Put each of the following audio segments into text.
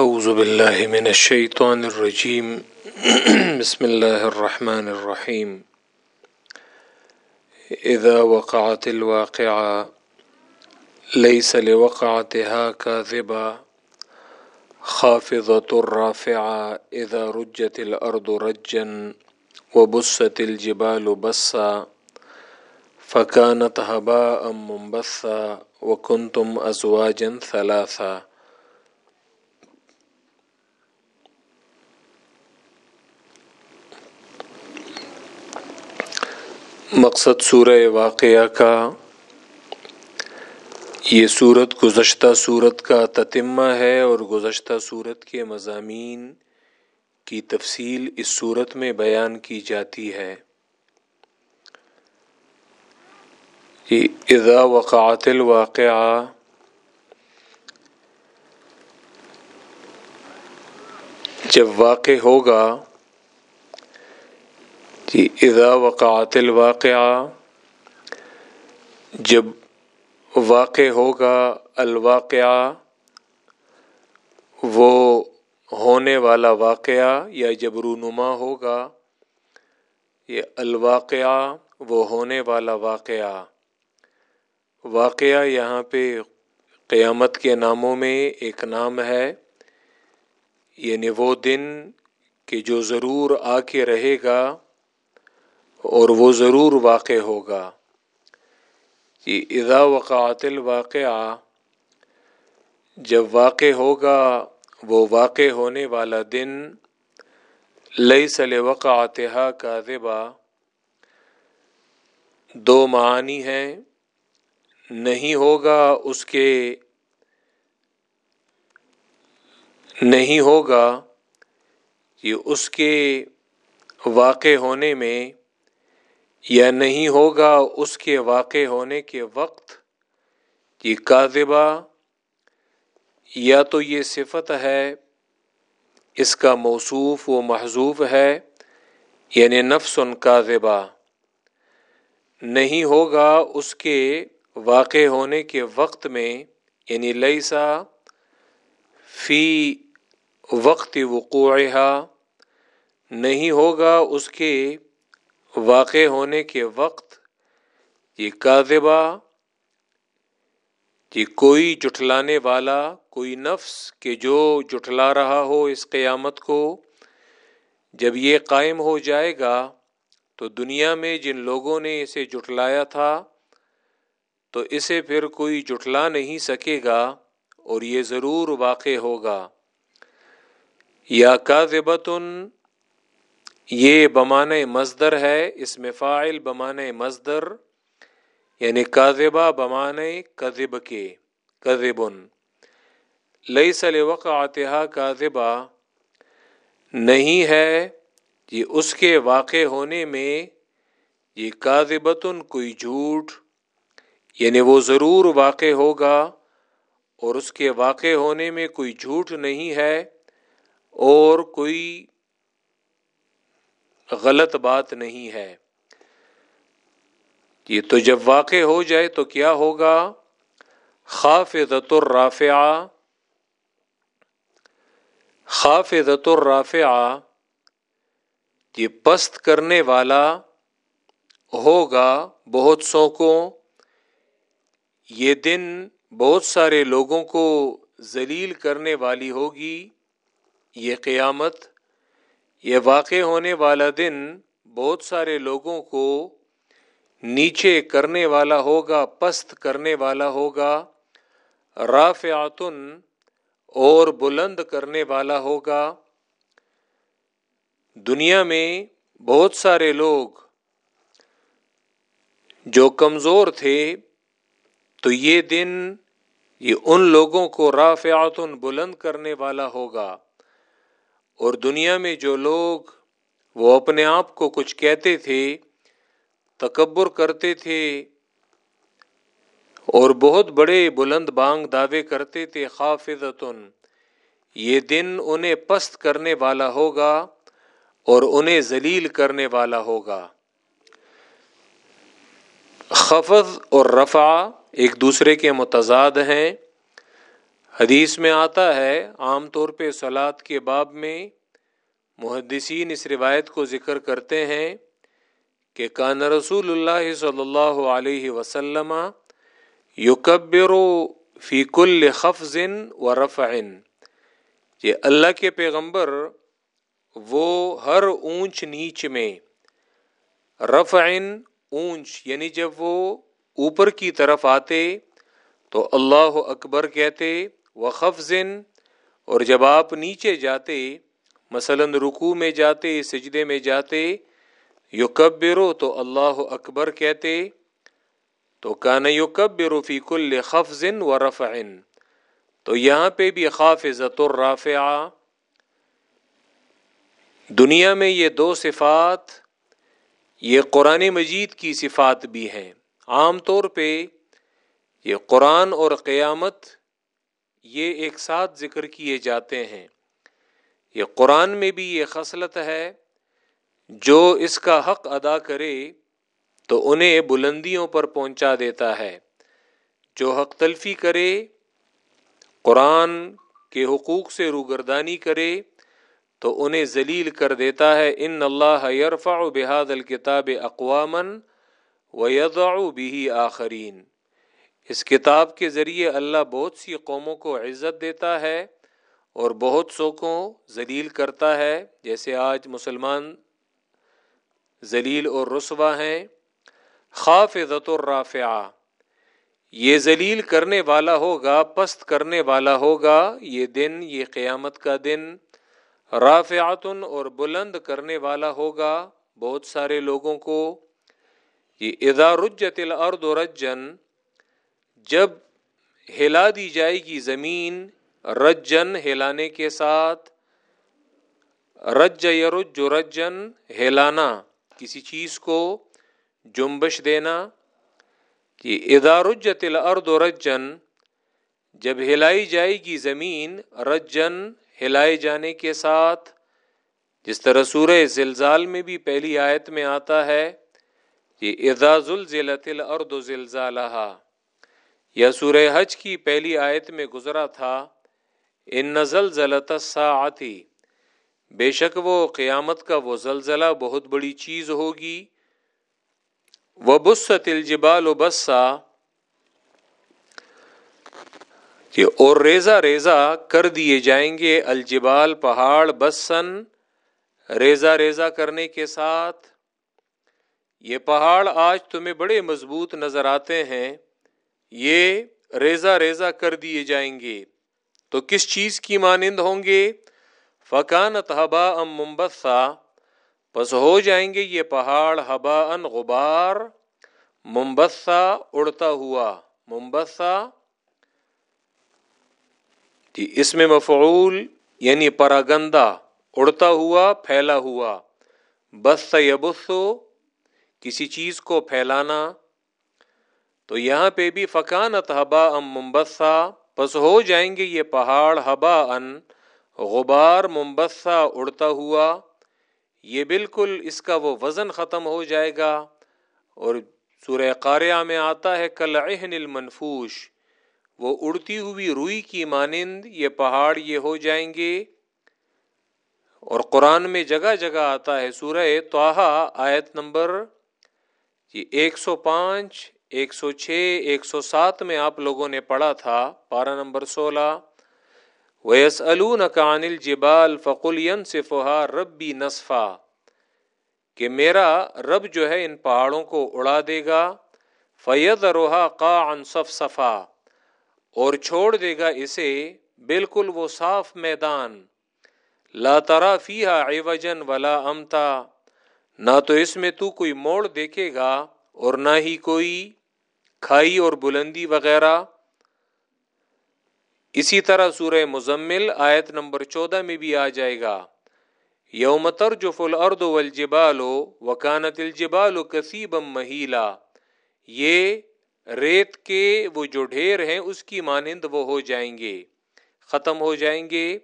اعوذ باللہ من الشیطان الرجیم بسم اللہ الرحمن الرحیم اذا وقعت الواقعة، ليس لوقعتها كاذبا خافضة الرافعة اذا رجت الارض رجا وبست الجبال بسا. فكانت هباء منبثا وكنتم ازواجا ثلاثا. مقصد سورہ واقعہ کا، یہ صورت گزشتہ صورت کا تتمہ ہے اور گزشتہ صورت کے مضامین کی تفصیل اس صورت میں بیان کی جاتی ہے۔ اذا وقعت الواقعہ، جب واقع ہوگا کہ اذا وقعت الواقعہ، جب واقع ہوگا الواقعہ، وہ ہونے والا واقعہ یا جب رونما ہوگا، یہ الواقعہ، وہ ہونے والا واقعہ۔ واقعہ یہاں پہ قیامت کے ناموں میں ایک نام ہے یعنی وہ دن کہ جو ضرور آ کے رہے گا۔ اور وہ ضرور واقع ہوگا کہ اذا وقعت الواقعہ، جب واقع ہوگا، وہ واقع ہونے والا دن لئی سل وقعتہ کا دو معنی ہیں، نہیں ہوگا اس کے، نہیں ہوگا کہ اس کے واقع ہونے میں یا نہیں ہوگا اس کے واقع ہونے کے وقت؟ یہ کاذبہ، یا تو یہ صفت ہے، اس کا موصوف و محضوف ہے یعنی نفس ان کاذبہ۔ نہیں ہوگا اس کے واقع ہونے کے وقت میں یعنی لیسا فی وقت وقوعہ نہیں ہوگا اس کے واقع ہونے کے وقت یہ کاذبہ کہ کوئی جٹلانے والا، کوئی نفس کہ جو جٹلا رہا ہو اس قیامت کو، جب یہ قائم ہو جائے گا تو دنیا میں جن لوگوں نے اسے جٹلایا تھا، تو اسے پھر کوئی جٹلا نہیں سکے گا اور یہ ضرور واقع ہوگا۔ یا کاذبتن یہ بمان مزدر ہے، اس میں فائل بمان مزدر یعنی کاذبہ بمان کذب کے، کذبن۔ لئی سل وقعتہ کاذبہ، نہیں ہے یہ اس کے واقع ہونے میں یہ کاذبتن کوئی جھوٹ یعنی وہ ضرور واقع ہوگا اور اس کے واقع ہونے میں کوئی جھوٹ نہیں ہے اور کوئی غلط بات نہیں ہے۔ یہ تو جب واقع ہو جائے تو کیا ہوگا؟ خاف دت الرافعہ۔ خاف دت الرافعہ، یہ پست کرنے والا ہوگا بہت سو کو یہ دن بہت سارے لوگوں کو ذلیل کرنے والی ہوگی۔ یہ قیامت یہ واقع ہونے والا دن بہت سارے لوگوں کو نیچے کرنے والا ہوگا، پست کرنے والا ہوگا رافعاتن اور بلند کرنے والا ہوگا۔ دنیا میں بہت سارے لوگ جو کمزور تھے، تو یہ دن یہ ان لوگوں کو رافعاتن بلند کرنے والا ہوگا۔ اور دنیا میں جو لوگ وہ اپنے آپ کو کچھ کہتے تھے، تکبر کرتے تھے اور بہت بڑے بلند بانگ دعوے کرتے تھے خافظتن یہ دن انہیں پست کرنے والا ہوگا اور انہیں ذلیل کرنے والا ہوگا۔ خفض اور رفع ایک دوسرے کے متضاد ہیں۔ حدیث میں آتا ہے، عام طور پہ سلاد کے باب میں محدثین اس روایت کو ذکر کرتے ہیں کہ کان رسول اللہ صلی اللہ علیہ وسلم یکبر فی کل خفظ و رفع۔ یہ اللہ کے پیغمبر وہ ہر اونچ نیچ میں رفع، اونچ یعنی جب وہ اوپر کی طرف آتے تو اللہ اکبر کہتے و خفظن اور جب آپ نیچے جاتے، مثلا رکو میں جاتے، سجدے میں جاتے یو تو اللہ اکبر کہتے، تو کان یو فی کل خفظن و رفعن تو یہاں پہ بھی خافظت الرافع دنیا میں یہ دو صفات، یہ قرآن مجید کی صفات بھی ہیں۔ عام طور پہ یہ قرآن اور قیامت یہ ایک ساتھ ذکر کیے جاتے ہیں۔ یہ قرآن میں بھی یہ خصلت ہے، جو اس کا حق ادا کرے تو انہیں بلندیوں پر پہنچا دیتا ہے۔ جو حق تلفی کرے، قرآن کے حقوق سے روگردانی کرے تو انہیں ذلیل کر دیتا ہے۔ ان اللہ یرفع بحاد الکتاب اقوامن و بھی آخرین۔ اس کتاب کے ذریعے اللہ بہت سی قوموں کو عزت دیتا ہے اور بہت سو کو ذلیل کرتا ہے۔ جیسے آج مسلمان ذلیل اور رسوا ہیں۔ خاف عزت الرافع یہ ذلیل کرنے والا ہوگا، پست کرنے والا ہوگا۔ یہ دن، یہ قیامت کا دن۔ رافعتن اور بلند کرنے والا ہوگا بہت سارے لوگوں کو۔ یہ ادا رجت الارض رجن جب ہلا دی جائے گی زمین رجن ہلانے کے ساتھ، رج یرج رجن ہلانا، کسی چیز کو جنبش دینا کہ ادارجت الارض رجن، جب ہلائی جائے گی زمین رجن ہلائے جانے کے ساتھ، جس طرح سورہ زلزال میں بھی پہلی آیت میں آتا ہے یہ ادا زلزلت الارض زلزالہ یا سورہ حج کی پہلی آیت میں گزرا تھا، ان نزل ضلط آتی بے شک وہ قیامت کا وہ زلزلہ بہت بڑی چیز ہوگی۔ وہ بس الجبال و بسا، کہ اور ریزا ریزا کر دیے جائیں گے الجبال پہاڑ بسن ریزا ریزا کرنے کے ساتھ۔ یہ پہاڑ آج تمہیں بڑے مضبوط نظر آتے ہیں۔ یہ ریزا ریزا کر دیے جائیں گے۔ تو کس چیز کی مانند ہوں گے؟ فقان تحبا ام ممبسا بس ہو جائیں گے یہ پہاڑ ہبا ان غبار۔ ممبسا اڑتا ہوا۔ ممبسا جی اس میں مفعول یعنی پراگندا اڑتا ہوا، پھیلا ہوا۔ بس یبسو کسی چیز کو پھیلانا۔ تو یہاں پہ بھی فقانت ہبا ام ممبسا بس ہو جائیں گے یہ پہاڑ ہبا ان، غبار ممبسا اڑتا ہوا، یہ بالکل اس کا وہ وزن ختم ہو جائے گا۔ اور سورہ قاریہ میں آتا ہے، کل اہن المنفوش، وہ اڑتی ہوئی روئی کی مانند یہ پہاڑ یہ ہو جائیں گے۔ اور قرآن میں جگہ جگہ آتا ہے، سورہ توحا آیت نمبر یہ ایک سو پانچ ایک سو چھ، ایک سو سات میں آپ لوگوں نے پڑھا تھا، پارہ نمبر سولہ ویس الجبال جبال فقول ربی نصفا، کہ میرا رب جو ہے ان پہاڑوں کو اڑا دے گا فید روحا کا انصف صفا اور چھوڑ دے گا اسے بالکل وہ صاف میدان، لا ترا فیحا وجن ولا امتا نہ تو اس میں تو کوئی موڑ دیکھے گا اور نہ ہی کوئی کھائی اور بلندی وغیرہ۔ اسی طرح سورہ مزمل آیت نمبر چودہ میں بھی آ جائے گا۔ یوم جو فل والجبال وکانت الجبال کسیبم مہیلا۔ یہ ریت کے وہ جو ڈھیر ہیں اس کی مانند وہ ہو جائیں گے۔ ختم ہو جائیں گے۔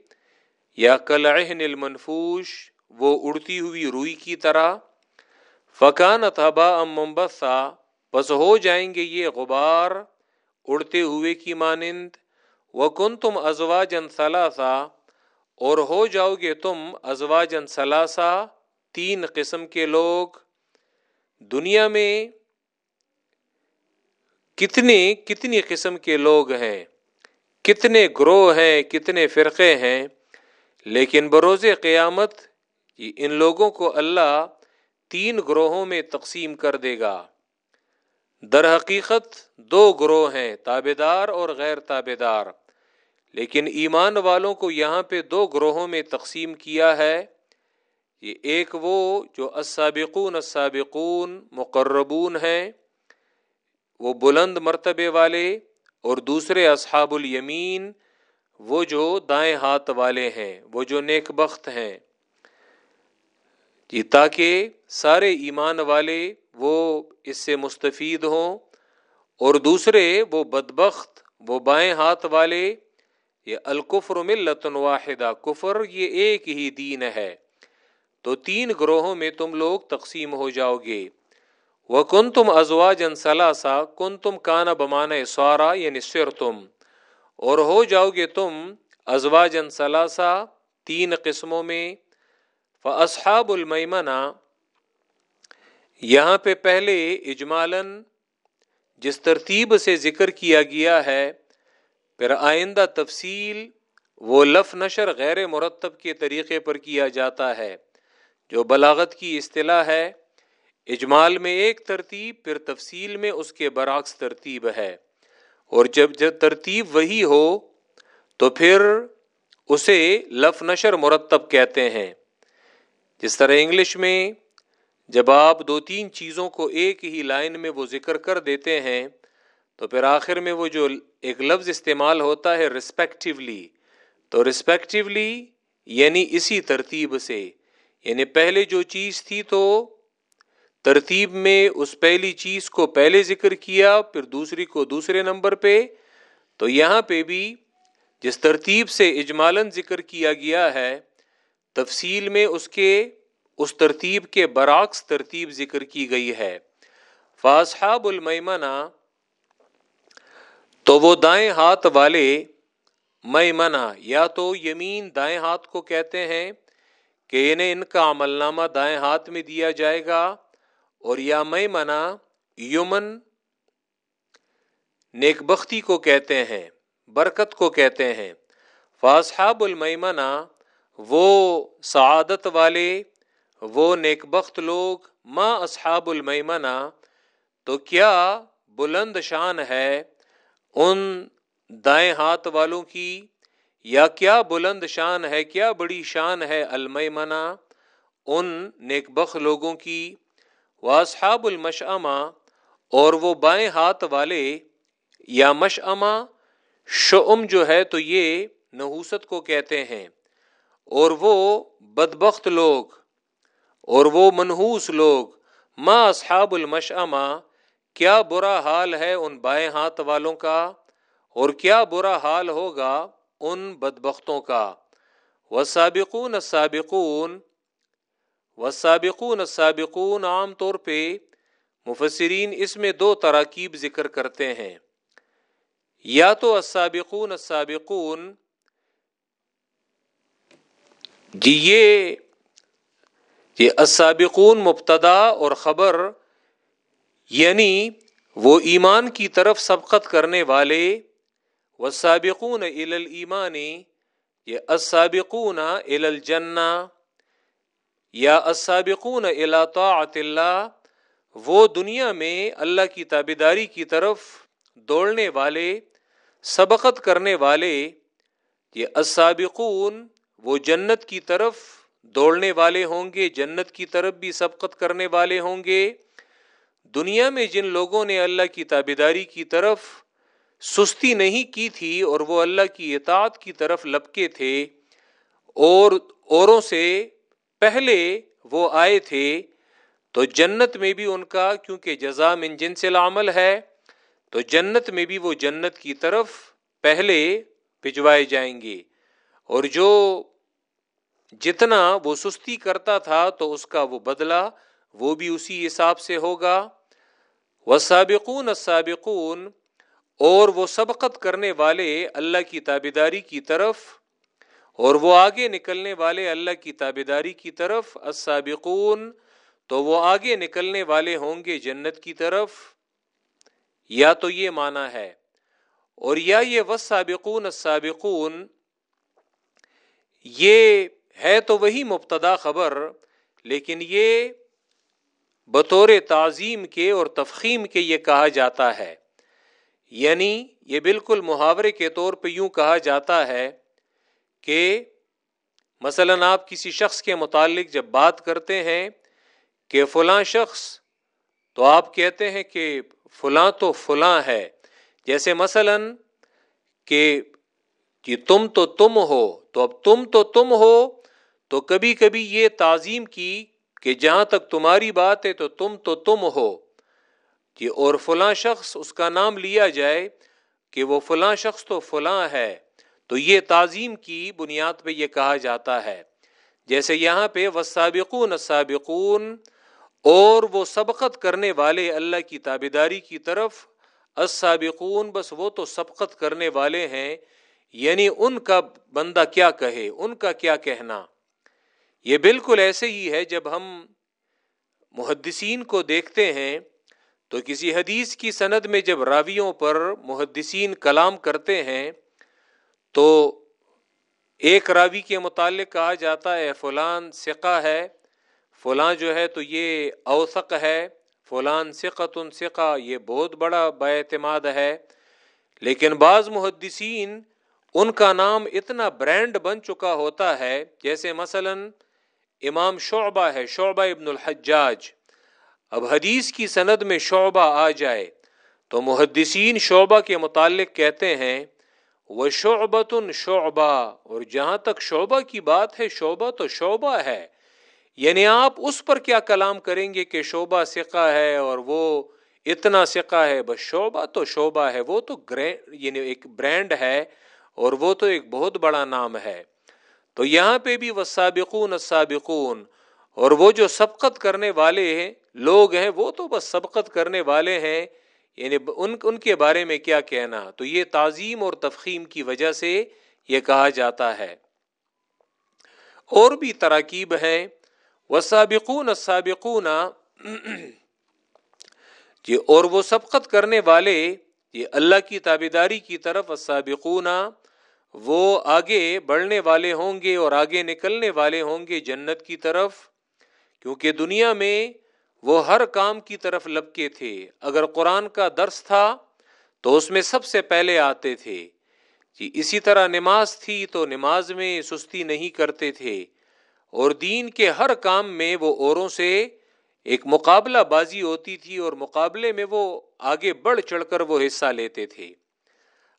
یا کلعہن المنفوش، وہ اڑتی ہوئی روئی کی طرح۔ فکانت ہبا ام ممبسا بس ہو جائیں گے یہ غبار اڑتے ہوئے کی مانند وہ کن تم ازوا جن ثلاثہ اور ہو جاؤ گے تم ازوا جن ثلاثہ تین قسم کے لوگ۔ دنیا میں کتنے، کتنی قسم کے لوگ ہیں؟ کتنے گروہ ہیں، کتنے فرقے ہیں؟ لیکن بروز قیامت ان لوگوں کو اللہ تین گروہوں میں تقسیم کر دے گا۔ در حقیقت دو گروہ ہیں تابے دار اور غیر تابے دار لیکن ایمان والوں کو یہاں پہ دو گروہوں میں تقسیم کیا ہے۔ یہ ایک وہ جو السابقون السابقون، مقربون ہیں، وہ بلند مرتبے والے، اور دوسرے اصحاب الیمین، وہ جو دائیں ہاتھ والے ہیں، وہ جو نیک بخت ہیں۔ جی تاکہ سارے ایمان والے وہ اس سے مستفید ہوں اور دوسرے وہ بدبخت، وہ بائیں ہاتھ والے، یہ الکفر ملت واحدہ، کفر یہ ایک ہی دین ہے۔ تو تین گروہوں میں تم لوگ تقسیم ہو جاؤ گے۔ وہ کن تم ازوا جن سلاسا کن تم کانا بمانا سوارا یعنی سر تم اور ہو جاؤ گے تم ازوا جن سلاسا تین قسموں میں۔ فصحاب المیمنا یہاں پہ پہلے اجمالن جس ترتیب سے ذکر کیا گیا ہے، پھر آئندہ تفصیل وہ لف نشر غیر مرتب کے طریقے پر کیا جاتا ہے، جو بلاغت کی اصطلاح ہے۔ اجمال میں ایک ترتیب، پھر تفصیل میں اس کے برعکس ترتیب ہے۔ اور جب جب ترتیب وہی ہو، تو پھر اسے لف نشر مرتب کہتے ہیں۔ جس طرح انگلش میں جب آپ دو تین چیزوں کو ایک ہی لائن میں وہ ذکر کر دیتے ہیں، تو پھر آخر میں وہ جو ایک لفظ استعمال ہوتا ہے رسپیکٹولی تو رسپیکٹولی یعنی اسی ترتیب سے یعنی پہلے جو چیز تھی تو ترتیب میں اس پہلی چیز کو پہلے ذکر کیا، پھر دوسری کو دوسرے نمبر پہ، تو یہاں پہ بھی جس ترتیب سے اجمالن ذکر کیا گیا ہے، تفصیل میں اس کے اس ترتیب کے برعکس ترتیب ذکر کی گئی ہے۔ فاصحاب المیمنا تو وہ دائیں ہاتھ والے میمنا یا تو یمین دائیں ہاتھ کو کہتے ہیں کہ انہیں ان کا عمل نامہ دائیں ہاتھ میں دیا جائے گا، اور یا میں منا یومن نیک بختی کو کہتے ہیں، برکت کو کہتے ہیں۔ فاصحاب المیمنا وہ سعادت والے وہ نیک بخت لوگ ماں اصحاب المیمنا تو کیا بلند شان ہے ان دائیں ہاتھ والوں کی؟ یا کیا بلند شان ہے، کیا بڑی شان ہے المیمنا ان نیک بخ لوگوں کی؟ واصحاب المشعمہ اور وہ بائیں ہاتھ والے، یا مشعمہ شعم جو ہے تو یہ نحوست کو کہتے ہیں، اور وہ بدبخت لوگ۔ اور وہ منحوس لوگ، ما اصحاب المشعمہ کیا برا حال ہے ان بائیں ہاتھ والوں کا؟ اور کیا برا حال ہوگا ان بدبختوں کا؟ وہ سابقون سابقون سابقون سابقون عام طور پہ مفسرین اس میں دو تراکیب ذکر کرتے ہیں۔ یا تو السابقون السابقون جی یہ یہ السابقون مبتدا اور خبر یعنی وہ ایمان کی طرف سبقت کرنے والے وہ سابقون ال یہ السابقون ال الجنہ یا السابقون الى طاعت اللہ، وہ دنیا میں اللہ کی تابیداری کی طرف دوڑنے والے، سبقت کرنے والے یہ السابقون وہ جنت کی طرف دوڑنے والے ہوں گے، جنت کی طرف بھی سبقت کرنے والے ہوں گے۔ دنیا میں جن لوگوں نے اللہ کی تابیداری کی طرف سستی نہیں کی تھی اور وہ اللہ کی اطاعت کی طرف لپکے تھے، اور اوروں سے پہلے وہ آئے تھے، تو جنت میں بھی ان کا، کیونکہ جزا من جن سے العمل ہے، تو جنت میں بھی وہ جنت کی طرف پہلے بھجوائے جائیں گے۔ اور جو جتنا وہ سستی کرتا تھا تو اس کا وہ بدلہ وہ بھی اسی حساب سے ہوگا۔ وہ سابقون سابقون اور وہ سبقت کرنے والے اللہ کی تابیداری کی طرف، اور وہ آگے نکلنے والے اللہ کی تابیداری کی طرف۔ السابقون، تو وہ آگے نکلنے والے ہوں گے جنت کی طرف۔ یا تو یہ مانا ہے، اور یا یہ وسابقون السابقون، یہ ہے تو وہی مبتدا خبر، لیکن یہ بطور تعظیم کے اور تفخیم کے یہ کہا جاتا ہے۔ یعنی یہ بالکل محاورے کے طور پہ یوں کہا جاتا ہے کہ مثلا آپ کسی شخص کے متعلق جب بات کرتے ہیں کہ فلاں شخص، تو آپ کہتے ہیں کہ فلاں تو فلاں ہے۔ جیسے مثلا کہ کہ تم تو تم ہو، تو اب تم تو تم ہو تو کبھی کبھی یہ تعظیم کی کہ جہاں تک تمہاری بات ہے تو تم تو تم ہو۔ کہ اور فلاں شخص اس کا نام لیا جائے کہ وہ فلاں شخص تو فلاں ہے۔ تو یہ تعظیم کی بنیاد پہ یہ کہا جاتا ہے۔ جیسے یہاں پہ وسابقون سابقون اور وہ سبقت کرنے والے اللہ کی تابیداری کی طرف، السابقون بس وہ تو سبقت کرنے والے ہیں۔ یعنی ان کا بندہ کیا کہے، ان کا کیا کہنا۔ یہ بالکل ایسے ہی ہے جب ہم محدثین کو دیکھتے ہیں تو کسی حدیث کی سند میں جب راویوں پر محدثین کلام کرتے ہیں تو ایک راوی کے متعلق کہا جاتا ہے، فلان سقہ ہے فلاں جو ہے تو یہ اوسق ہے، فلان سقت ان سقہ یہ بہت بڑا اعتماد ہے۔ لیکن بعض محدثین ان کا نام اتنا برانڈ بن چکا ہوتا ہے، جیسے مثلا امام شعبہ ہے، شعبہ ابن الحجاج۔ اب حدیث کی سند میں شعبہ آ جائے تو محدثین شعبہ کے متعلق کہتے ہیں وہ شعبت شعبہ اور جہاں تک شعبہ کی بات ہے، شعبہ تو شعبہ ہے۔ یعنی آپ اس پر کیا کلام کریں گے کہ شعبہ سکا ہے اور وہ اتنا سکا ہے؟ بس شعبہ تو شعبہ ہے، وہ تو یعنی ایک برانڈ ہے اور وہ تو ایک بہت بڑا نام ہے۔ تو یہاں پہ بھی وہ سابقون سابقون اور وہ جو سبقت کرنے والے ہیں، لوگ ہیں، وہ تو بس سبقت کرنے والے ہیں یعنی ان ان کے بارے میں کیا کہنا؟ تو یہ تعظیم اور تفخیم کی وجہ سے یہ کہا جاتا ہے۔ اور بھی تراکیب ہیں۔ وہ سابقون سابقون جی اور وہ سبقت کرنے والے، یہ اللہ کی تابیداری کی طرف سابقون وہ آگے بڑھنے والے ہوں گے اور آگے نکلنے والے ہوں گے جنت کی طرف، کیونکہ دنیا میں وہ ہر کام کی طرف لپکے تھے۔ اگر قرآن کا درس تھا تو اس میں سب سے پہلے آتے تھے۔ جی اسی طرح نماز تھی تو نماز میں سستی نہیں کرتے تھے۔ اور دین کے ہر کام میں وہ اوروں سے ایک مقابلہ بازی ہوتی تھی اور مقابلے میں وہ آگے بڑھ چڑھ کر وہ حصہ لیتے تھے۔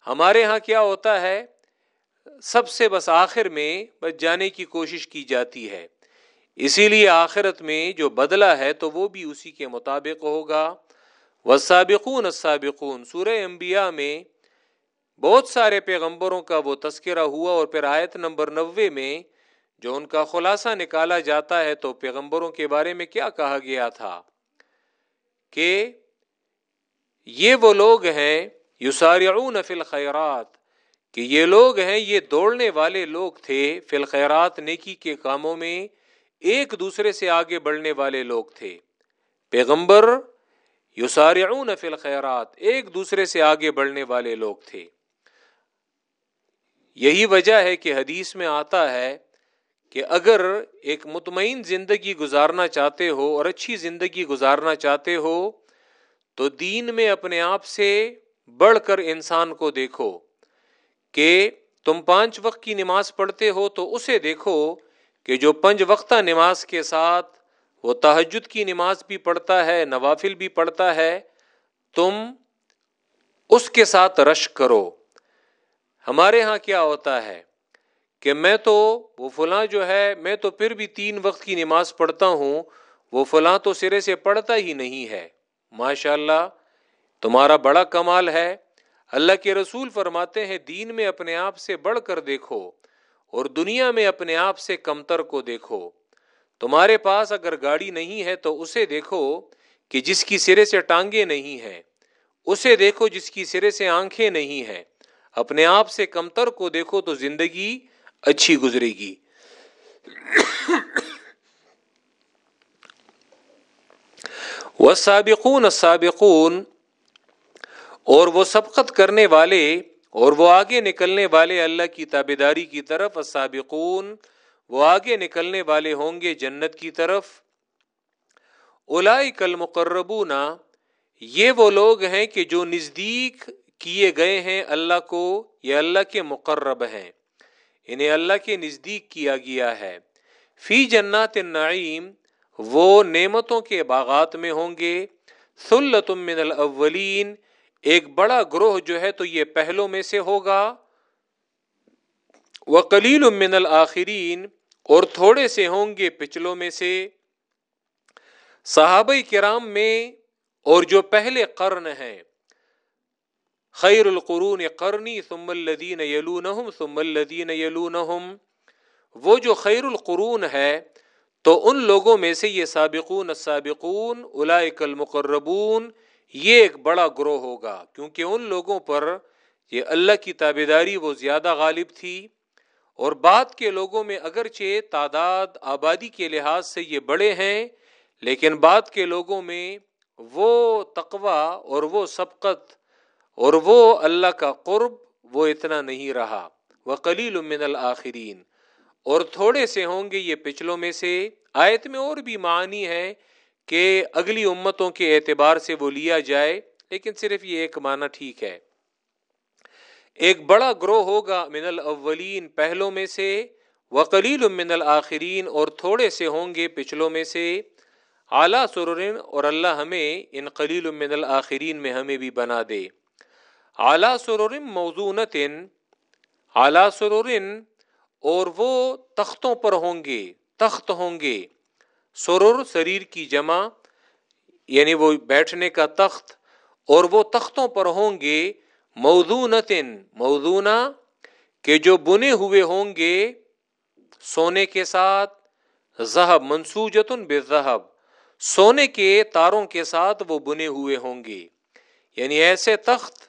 ہمارے ہاں کیا ہوتا ہے؟ سب سے بس آخر میں بس جانے کی کوشش کی جاتی ہے۔ اسی لیے آخرت میں جو بدلہ ہے تو وہ بھی اسی کے مطابق ہوگا۔ وہ سابقون سابقون سورہ انبیاء میں بہت سارے پیغمبروں کا وہ تذکرہ ہوا اور پھر آیت نمبر نوے میں جو ان کا خلاصہ نکالا جاتا ہے تو پیغمبروں کے بارے میں کیا کہا گیا تھا؟ کہ یہ وہ لوگ ہیں، یسارعون فی الخیرات کہ یہ لوگ ہیں، یہ دوڑنے والے لوگ تھے فی الخیرات نیکی کے کاموں میں، ایک دوسرے سے آگے بڑھنے والے لوگ تھے۔ پیغمبر یسارعون فی الخیرات، ایک دوسرے سے آگے بڑھنے والے لوگ تھے۔ یہی وجہ ہے کہ حدیث میں آتا ہے کہ اگر ایک مطمئن زندگی گزارنا چاہتے ہو اور اچھی زندگی گزارنا چاہتے ہو، تو دین میں اپنے آپ سے بڑھ کر انسان کو دیکھو۔ کہ تم پانچ وقت کی نماز پڑھتے ہو تو اسے دیکھو کہ جو پنج وقتہ نماز کے ساتھ وہ تحجد کی نماز بھی پڑھتا ہے، نوافل بھی پڑھتا ہے، تم اس کے ساتھ رش کرو۔ ہمارے ہاں کیا ہوتا ہے کہ میں تو، وہ فلاں جو ہے، میں تو پھر بھی تین وقت کی نماز پڑھتا ہوں، وہ فلاں تو سرے سے پڑھتا ہی نہیں ہے۔ ماشاء اللہ تمہارا بڑا کمال ہے۔ اللہ کے رسول فرماتے ہیں، دین میں اپنے آپ سے بڑھ کر دیکھو اور دنیا میں اپنے آپ سے کمتر کو دیکھو۔ تمہارے پاس اگر گاڑی نہیں ہے تو اسے دیکھو کہ جس کی سرے سے ٹانگے نہیں ہیں۔ اسے دیکھو جس کی سرے سے آنکھیں نہیں ہیں۔ اپنے آپ سے کمتر کو دیکھو تو زندگی اچھی گزرے گی۔ وہ سابقون سابقون اور وہ سبقت کرنے والے اور وہ آگے نکلنے والے اللہ کی تابے داری کی طرف سابقون وہ آگے نکلنے والے ہوں گے جنت کی طرف۔ الائی کل مقربونا یہ وہ لوگ ہیں کہ جو نزدیک کیے گئے ہیں اللہ کو، یہ اللہ کے مقرب ہیں۔ انہیں اللہ کے نزدیک کیا گیا ہے۔ فی جنات النعیم، وہ نعمتوں کے باغات میں ہوں گے۔ سلت من الاولین ایک بڑا گروہ جو ہے تو یہ پہلوں میں سے ہوگا۔ وہ کلیل من الآخرین اور تھوڑے سے ہوں گے پچھلوں میں سے۔ صحابہ کرام میں، اور جو پہلے قرن ہیں۔ خیر القرون قرنی، ثم الذین یلونہم، ثم الذین یلونہم۔ وہ جو خیر القرون ہے، تو ان لوگوں میں سے یہ سابقون السابقون اولئک المقربون۔ یہ ایک بڑا گروہ ہوگا، کیونکہ ان لوگوں پر یہ اللہ کی تابیداری وہ زیادہ غالب تھی اور بعد کے لوگوں میں اگرچہ تعداد آبادی کے لحاظ سے یہ بڑے ہیں، لیکن بعد کے لوگوں میں وہ تقوا اور وہ سبقت اور وہ اللہ کا قرب وہ اتنا نہیں رہا۔ وہ کلیل من الآخرین۔ اور تھوڑے سے ہوں گے یہ پچھلوں میں سے۔ آیت میں اور بھی معنی ہے کہ اگلی امتوں کے اعتبار سے وہ لیا جائے، لیکن صرف یہ ایک معنی ٹھیک ہے۔ ایک بڑا گروہ ہوگا من الاولین، پہلوں میں سے، وقلیل من الآخرین اور تھوڑے سے ہوں گے پچھلوں میں سے۔ اعلیٰ سرورن، اور اللہ ہمیں ان قلیل من الآخرین میں ہمیں بھی بنا دے۔ اعلیٰ سرورن موضونت اعلیٰ سرورن، اور وہ تختوں پر ہوں گے، تخت ہوں گے۔ سرور شریر کی جمع یعنی وہ بیٹھنے کا تخت، اور وہ تختوں پر ہوں گے موضونتن، موضونا کہ جو بنے ہوئے ہوں گے سونے کے ساتھ زہب منسوجتن بے زہب سونے کے تاروں کے ساتھ وہ بنے ہوئے ہوں گے۔ یعنی ایسے تخت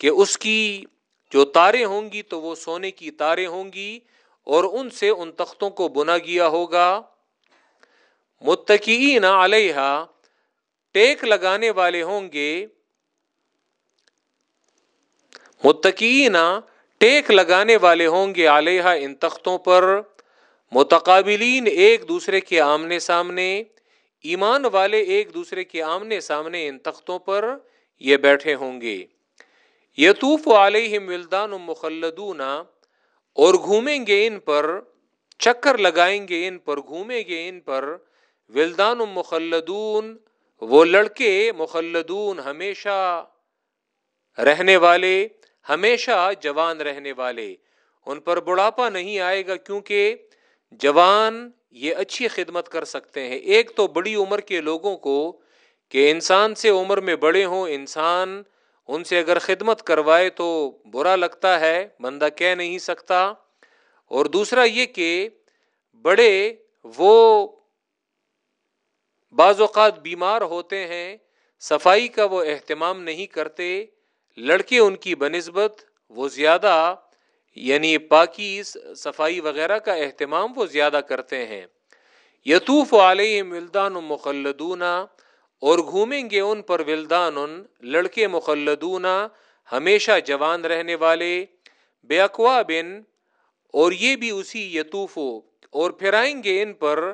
کہ اس کی جو تاریں ہوں گی تو وہ سونے کی تاریں ہوں گی، اور ان سے ان تختوں کو بنا گیا ہوگا۔ متقین علیہ ٹیک لگانے والے ہوں گے۔ متقین ٹیک لگانے والے ہوں گے علیہ ان تختوں پر۔ متقابلین ایک دوسرے کے آمنے سامنے۔ ایمان والے ایک دوسرے کے آمنے سامنے ان تختوں پر یہ بیٹھے ہوں گے۔ یتوف علیہم ولدان مخلدون، اور گھومیں گے ان پر، چکر لگائیں گے ان پر، گھومیں گے ان پر۔ ولدان مخلدون، وہ لڑکے مخلدون ہمیشہ رہنے والے، ہمیشہ جوان رہنے والے۔ ان پر بڑھاپا نہیں آئے گا کیونکہ جوان یہ اچھی خدمت کر سکتے ہیں۔ ایک تو بڑی عمر کے لوگوں کو کہ انسان سے عمر میں بڑے ہوں، انسان ان سے اگر خدمت کروائے تو برا لگتا ہے، بندہ کہہ نہیں سکتا۔ اور دوسرا یہ کہ بڑے وہ بعض اوقات بیمار ہوتے ہیں، صفائی کا وہ اہتمام نہیں کرتے، لڑکے ان کی بنسبت وہ زیادہ یعنی پاکی صفائی وغیرہ کا اہتمام وہ زیادہ کرتے ہیں۔ یتوف علیہ ولدان مخلدون، اور گھومیں گے ان پر ولدان، لڑکے مخلدون، ہمیشہ جوان رہنے والے، بے اقوا بن اور یہ بھی اسی یتوف اور پھرائیں گے ان پر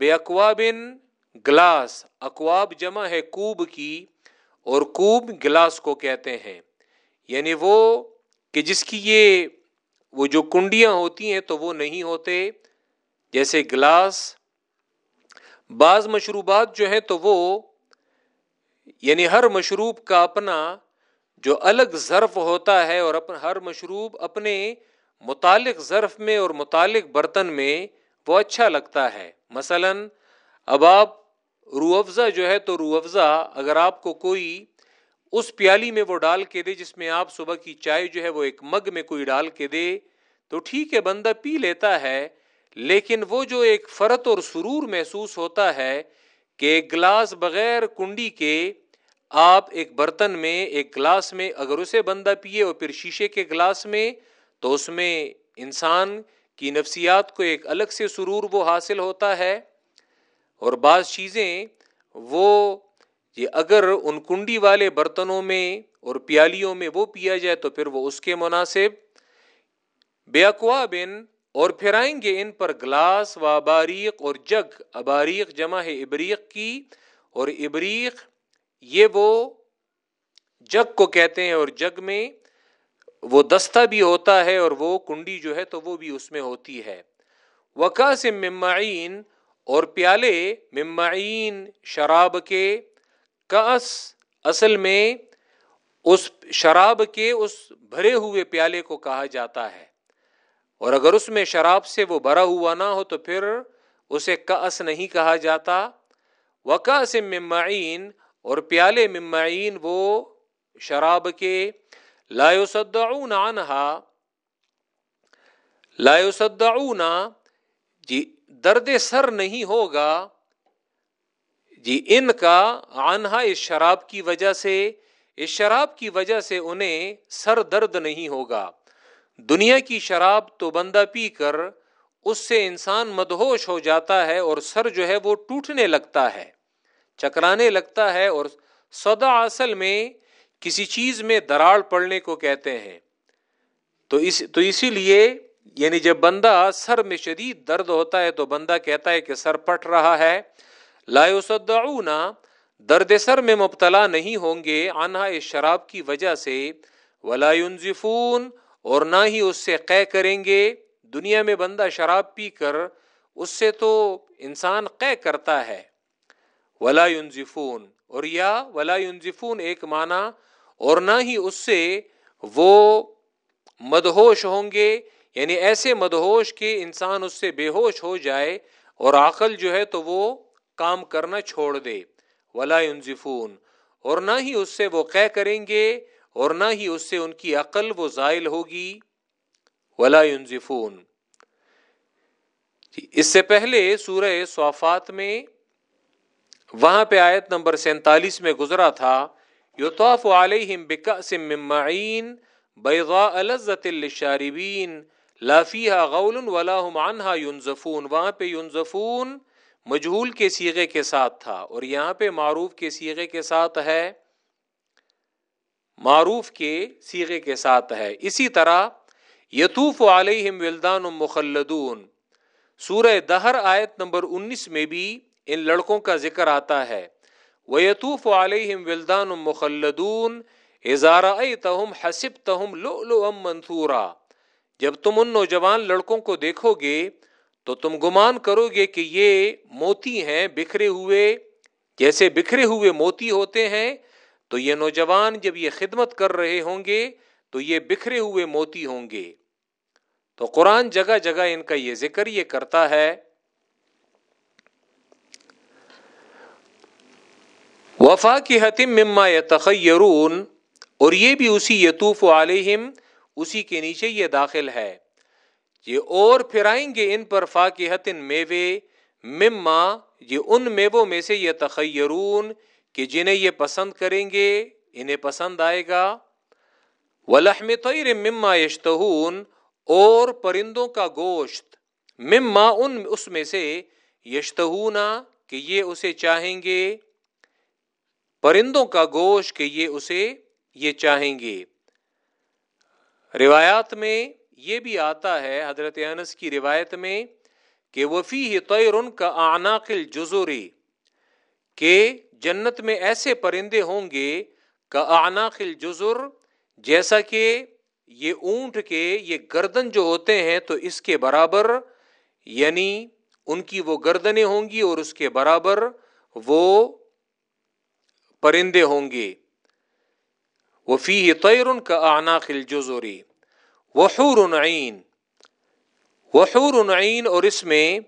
بے اقوا بن گلاس، اقواب جمع ہے کوب کی اور کوب گلاس کو کہتے ہیں۔ یعنی وہ کہ جس کی یہ وہ جو کنڈیاں ہوتی ہیں تو وہ نہیں ہوتے، جیسے گلاس۔ بعض مشروبات جو ہیں تو وہ یعنی ہر مشروب کا اپنا جو الگ ظرف ہوتا ہے اور اپنا ہر مشروب اپنے متعلق ظرف میں اور متعلق برتن میں وہ اچھا لگتا ہے۔ مثلاً اب آپ رو افزا جو ہے تو رو افزا، اگر آپ کو کوئی اس پیالی میں وہ ڈال کے دے جس میں آپ صبح کی چائے جو ہے وہ ایک مگ میں کوئی ڈال کے دے، تو ٹھیک ہے، بندہ پی لیتا ہے۔ لیکن وہ جو ایک فرت اور سرور محسوس ہوتا ہے کہ ایک گلاس بغیر کنڈی کے آپ ایک برتن میں، ایک گلاس میں اگر اسے بندہ پیے اور پھر شیشے کے گلاس میں، تو اس میں انسان کی نفسیات کو ایک الگ سے سرور وہ حاصل ہوتا ہے۔ اور بعض چیزیں وہ یہ اگر ان کنڈی والے برتنوں میں اور پیالیوں میں وہ پیا جائے تو پھر وہ اس کے مناسب بے اقوا بن اور پھرائیں گے ان پر گلاس و باریک اور جگ اباریک جمع ہے ابریق کی اور ابریق یہ وہ جگ کو کہتے ہیں اور جگ میں وہ دستہ بھی ہوتا ہے اور وہ کنڈی جو ہے تو وہ بھی اس میں ہوتی ہے۔ وکا سے ممعین اور پیالے ممعین شراب کے کس اصل میں اس شراب کے اس بھرے ہوئے پیالے کو کہا جاتا ہے۔ اور اگر اس میں شراب سے وہ بھرا ہوا نہ ہو تو پھر اسے کس نہیں کہا جاتا۔ وکا سے ممعین اور پیالے ممعین وہ شراب کے لا يصدعون عنها لا يصدعون جی درد سر نہیں ہوگا۔ جی ان کا عنہا، اس شراب کی وجہ سے، اس شراب کی وجہ سے انہیں سر درد نہیں ہوگا۔ دنیا کی شراب تو بندہ پی کر اس سے انسان مدہوش ہو جاتا ہے اور سر جو ہے وہ ٹوٹنے لگتا ہے، چکرانے لگتا ہے اور سودا اصل میں کسی چیز میں دراڑ پڑنے کو کہتے ہیں۔ تو اس، تو اسی لیے یعنی جب بندہ سر میں شدید درد ہوتا ہے تو بندہ کہتا ہے کہ سر پٹ رہا ہے۔ لا صدعونا درد سر میں مبتلا نہیں ہوں گے آنا اس شراب کی وجہ سے۔ ولا ينزفون اور نہ ہی اس سے قے کریں گے۔ دنیا میں بندہ شراب پی کر، اس سے تو انسان قے کرتا ہے۔ ولا ينزفون اور یا ولا ينزفون ایک معنی، اور نہ ہی اس سے وہ مدہوش ہوں گے۔ یعنی ایسے مدہوش کہ انسان اس سے بے ہوش ہو جائے اور عقل جو ہے تو وہ کام کرنا چھوڑ دے۔ ولا انزفون اور نہ ہی اس سے وہ قے کریں گے اور نہ ہی اس سے ان کی عقل وہ زائل ہوگی۔ ولا انزفون جی، اس سے پہلے سورہ صوفات میں وہاں پہ آیت نمبر سینتالیس میں گزرا تھا، یطاف علیہم بکأس من معین بیضاء لذت للشاربین۔ لا فیہا غول ولا هم عنها ينزفون وہاں پہ ينزفون مجہول کے سیغے کے ساتھ تھا، اور یہاں پہ معروف کے سیغے کے ساتھ ہے، معروف کے سیغے کے ساتھ ہے۔ اسی طرح یتوف علیہم ولدان مخلدون، سورہ دہر آیت نمبر انیس میں بھی ان لڑکوں کا ذکر آتا ہے۔ ویتوف علیہم ولدان مخلدون اظہارا تہم حسب تہم لو لو ام منصورا جب تم ان نوجوان لڑکوں کو دیکھو گے تو تم گمان کرو گے کہ یہ موتی ہیں، بکھرے ہوئے، جیسے بکھرے ہوئے موتی ہوتے ہیں۔ تو یہ نوجوان جب یہ خدمت کر رہے ہوں گے تو یہ بکھرے ہوئے موتی ہوں گے۔ تو قرآن جگہ جگہ ان کا یہ ذکر یہ کرتا ہے۔ وفا کی حتم مما تخیرون اور یہ بھی اسی یتوف علیہم اسی کے نیچے یہ داخل ہے۔ یہ اور پھرائیں گے ان پر فا میوے، مما، یہ ان میووں میں سے یہ تخیرون کہ جنہیں یہ پسند کریں گے، انہیں پسند آئے گا۔ ولحم طیر مما یشتہون اور پرندوں کا گوشت۔ مما ان اس میں سے یشتہونا کہ یہ اسے چاہیں گے۔ پرندوں کا گوشت کہ یہ اسے، یہ چاہیں گے۔ روایات میں یہ بھی آتا ہے، حضرت انس کی روایت میں کہ وفی طیرن کا آناقل جزوری کہ جنت میں ایسے پرندے ہوں گے کا آناقل جزر جیسا کہ یہ اونٹ کے، یہ گردن جو ہوتے ہیں تو اس کے برابر یعنی ان کی وہ گردنیں ہوں گی اور اس کے برابر وہ پرندے ہوں گے۔ وہ فی طیرن کا آنا جزوری وحور عین وحور عین اور اس میں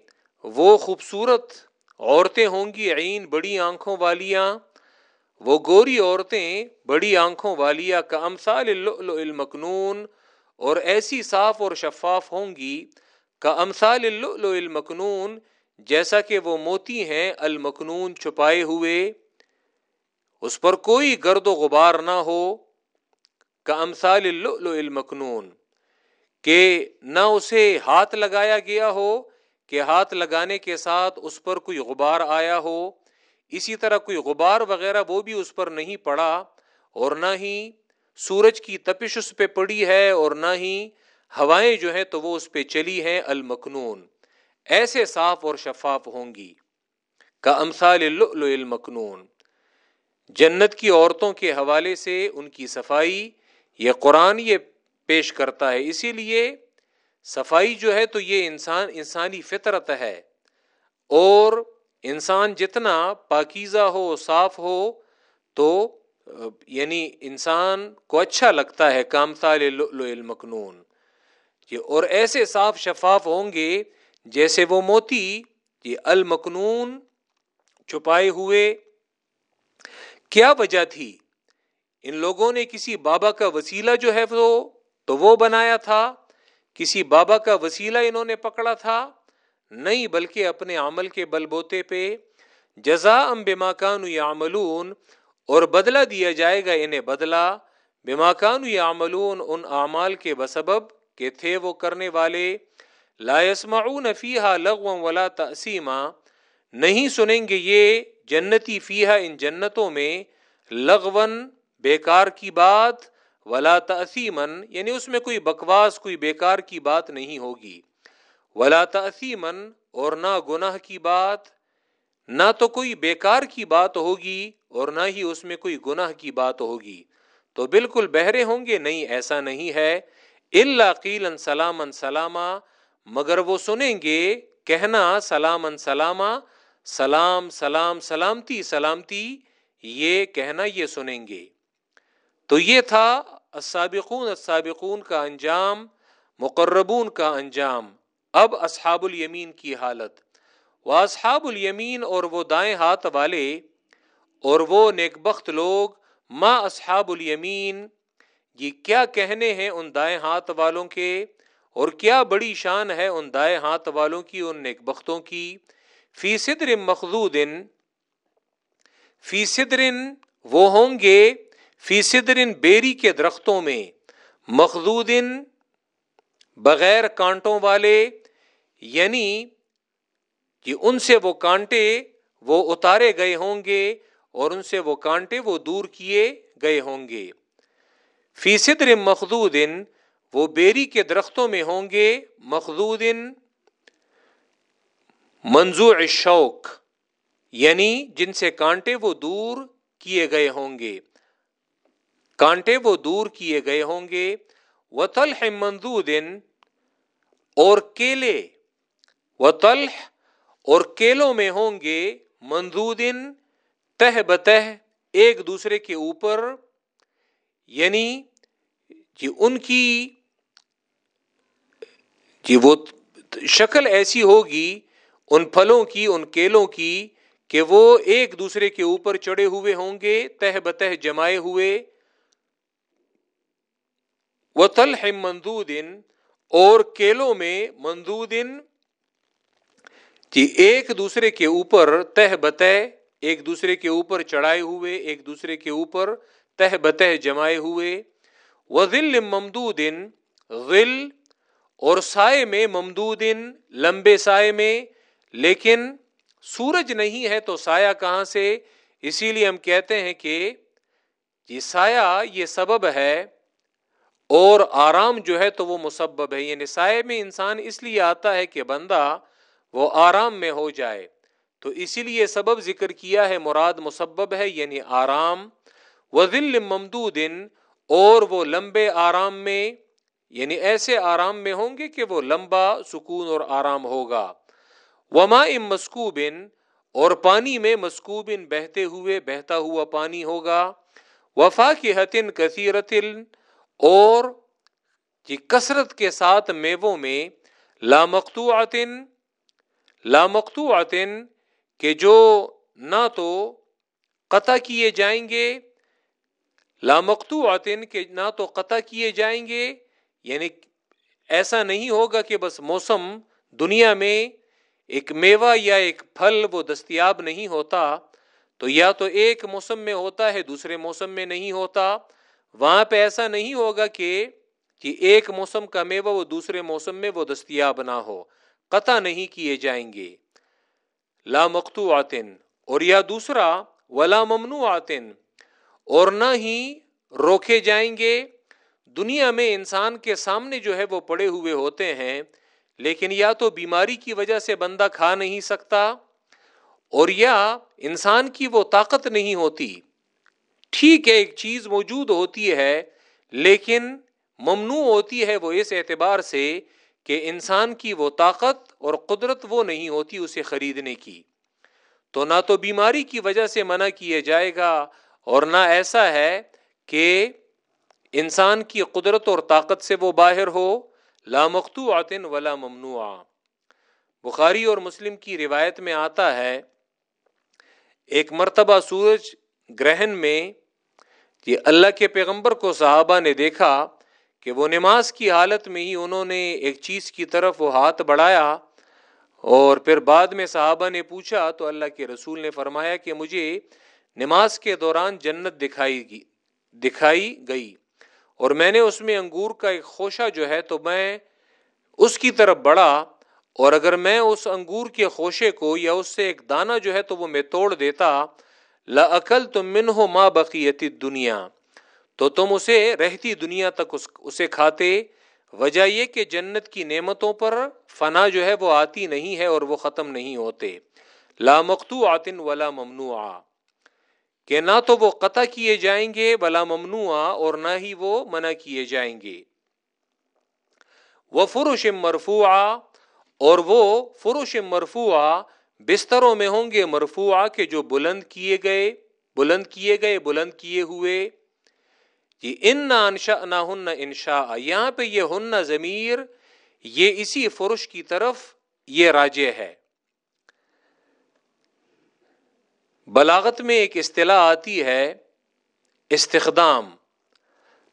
وہ خوبصورت عورتیں ہوں گی، عین بڑی آنکھوں والیاں، وہ گوری عورتیں بڑی آنکھوں والیا کا امثال المکنون اور ایسی صاف اور شفاف ہوں گی کا امثال المکنون جیسا کہ وہ موتی ہیں المکنون چھپائے ہوئے، اس پر کوئی گرد و غبار نہ ہو۔ کا امثال اللؤلؤ المکنون کہ نہ اسے ہاتھ لگایا گیا ہو، کہ ہاتھ لگانے کے ساتھ اس پر کوئی غبار آیا ہو، اسی طرح کوئی غبار وغیرہ وہ بھی اس پر نہیں پڑا، اور نہ ہی سورج کی تپش اس پہ پڑی ہے، اور نہ ہی ہوائیں جو ہیں تو وہ اس پہ چلی ہیں المکنون ایسے صاف اور شفاف ہوں گی۔ کا امثال المکنون جنت کی عورتوں کے حوالے سے ان کی صفائی یہ قرآن یہ پیش کرتا ہے، اسی لیے صفائی جو ہے تو یہ انسان، انسانی فطرت ہے۔ اور انسان جتنا پاکیزہ ہو، صاف ہو تو یعنی انسان کو اچھا لگتا ہے کامتال المکنون۔ اور ایسے صاف شفاف ہوں گے جیسے وہ موتی، یہ المکنون چھپائے ہوئے۔ کیا وجہ تھی؟ ان لوگوں نے کسی بابا کا وسیلہ جو ہے وہ تو وہ بنایا تھا، کسی بابا کا وسیلہ انہوں نے پکڑا تھا، نہیں بلکہ اپنے عمل کے بل بوتے پہ۔ جزا ام بےماکان یعملون، اور بدلہ دیا جائے گا انہیں بدلہ۔ بےماکان یعملون، ان اعمال کے بسبب کہ تھے وہ کرنے والے۔ لا يسمعون فیہا لغوا ولا تأسیما نہیں سنیں گے یہ جنتی فیہا ان جنتوں میں لغون بیکار کی بات ولا تأثیمن یعنی اس میں کوئی بکواس، کوئی بیکار کی بات نہیں ہوگی۔ ولا تأثیمن اور نہ گناہ کی بات، نہ تو کوئی بیکار کی بات ہوگی، اور نہ ہی اس میں کوئی گناہ کی بات ہوگی۔ تو بالکل بہرے ہوں گے، نہیں، ایسا نہیں ہے۔ اللہ قیلن سلامن سلامہ مگر وہ سنیں گے، کہنا سلامن سلامہ سلام سلام، سلامتی سلامتی، یہ کہنا یہ سنیں گے۔ تو یہ تھا السابقون السابقون کا انجام، مقربون کا انجام، اب اصحاب الیمین کی حالت۔ وہ اصحاب الیمین اور وہ دائیں ہاتھ والے اور وہ نیک بخت لوگ، ما اصحاب الیمین، یہ کیا کہنے ہیں ان دائیں ہاتھ والوں کے؟ اور کیا بڑی شان ہے ان دائیں ہاتھ والوں کی، ان نیک بختوں کی؟ فی صدر مخدود فی صدر وہ ہوں گے فی صدر بیری کے درختوں میں مخدود بغیر کانٹوں والے یعنی کہ ان سے وہ کانٹے وہ اتارے گئے ہوں گے اور ان سے وہ کانٹے وہ دور کیے گئے ہوں گے۔ فی صدر مخدود وہ بیری کے درختوں میں ہوں گے مخدود منظور شوق یعنی جن سے کانٹے وہ دور کیے گئے ہوں گے۔ کانٹے وہ دور کیے گئے ہوں گے۔ و تلح مندود اور کیلے۔ و تلح اور کیلوں میں ہوں گے۔ مندود تہ بتہ ایک دوسرے کے اوپر۔ یعنی جی ان کی جی وہ شکل ایسی ہوگی ان پھلوں کی، ان کیلوں کی کہ وہ ایک دوسرے کے اوپر چڑھے ہوئے ہوں گے، تہ بتہ جمائے ہوئے۔ وہ تلح مندود، اور کیلوں میں مندود جی ایک دوسرے کے اوپر تہ بتہ، ایک دوسرے کے اوپر چڑھائے ہوئے، ایک دوسرے کے اوپر تہ بتہ جمائے ہوئے۔ وہ ذل ممدود ذل اور سائے میں ممدود لمبے سائے میں، لیکن سورج نہیں ہے تو سایہ کہاں سے؟ اسی لیے ہم کہتے ہیں کہ یہ سایہ، یہ سبب ہے اور آرام جو ہے تو وہ مسبب ہے۔ یعنی سائے میں انسان اس لیے آتا ہے کہ بندہ وہ آرام میں ہو جائے۔ تو اسی لیے سبب ذکر کیا ہے، مراد مسبب ہے یعنی آرام۔ و ذل ممدود، اور وہ لمبے آرام میں یعنی ایسے آرام میں ہوں گے کہ وہ لمبا سکون اور آرام ہوگا۔ وما ام مسکوب، اور پانی میں مسکوب بہتے ہوئے بہتا ہوا پانی ہوگا۔ وفا کی حتن کثیرتل اور یہ کثرت کے ساتھ میووں میں لامختو آتن لامختو آتن کہ جو نہ تو قطع کیے جائیں گے لامختو آتن کہ نہ تو قطع کیے جائیں گے یعنی ایسا نہیں ہوگا کہ بس موسم دنیا میں ایک میوہ یا ایک پھل وہ دستیاب نہیں ہوتا، تو یا تو ایک موسم میں ہوتا ہے، دوسرے موسم میں نہیں ہوتا وہاں پہ ایسا نہیں ہوگا کہ کہ ایک موسم کا میوہ وہ دوسرے موسم میں وہ دستیاب نہ ہو۔ قطع نہیں کیے جائیں گے۔ لا مختو اور یا دوسرا، ولا ممنوع اور نہ ہی روکے جائیں گے۔ دنیا میں انسان کے سامنے جو ہے وہ پڑے ہوئے ہوتے ہیں، لیکن یا تو بیماری کی وجہ سے بندہ کھا نہیں سکتا، اور یا انسان کی وہ طاقت نہیں ہوتی۔ ٹھیک ہے، ایک چیز موجود ہوتی ہے، لیکن ممنوع ہوتی ہے وہ اس اعتبار سے کہ انسان کی وہ طاقت اور قدرت وہ نہیں ہوتی اسے خریدنے کی۔ تو نہ تو بیماری کی وجہ سے منع کیے جائے گا اور نہ ایسا ہے کہ انسان کی قدرت اور طاقت سے وہ باہر ہو لامختو آتن ولا ممنوع بخاری اور مسلم کی روایت میں آتا ہے، ایک مرتبہ سورج گرہن میں یہ اللہ کے پیغمبر کو صحابہ نے دیکھا کہ وہ نماز کی حالت میں ہی انہوں نے ایک چیز کی طرف وہ ہاتھ بڑھایا اور پھر بعد میں صحابہ نے پوچھا تو اللہ کے رسول نے فرمایا کہ مجھے نماز کے دوران جنت دکھائی گی، دکھائی گئی۔ اور میں نے اس میں انگور کا ایک خوشہ جو ہے تو میں اس کی طرف بڑھا اور اگر میں اس انگور کے خوشے کو یا اس سے ایک دانہ جو ہے تو وہ میں توڑ دیتا لقل تم من ہو ماں بقیتی دنیا تو تم اسے رہتی دنیا تک اسے کھاتے۔ وجہ یہ کہ جنت کی نعمتوں پر فنا جو ہے وہ آتی نہیں ہے اور وہ ختم نہیں ہوتے۔ لا مختو آتن ولا ممنوع کہ نہ تو وہ قطع کیے جائیں گے ولا ممنوع اور نہ ہی وہ منع کیے جائیں گے۔ وہ فرش مرفوع اور وہ فرش مرفوع بستروں میں ہوں گے مرفوع کے جو بلند کیے گئے، بلند کیے گئے، بلند کیے ہوئے۔ جی، کہ ان نہ انشا نہ ہن انشا یہاں پہ یہ ہن ضمیر، یہ اسی فرش کی طرف یہ راجے ہے۔ بلاغت میں ایک اصطلاح آتی ہے، استخدام۔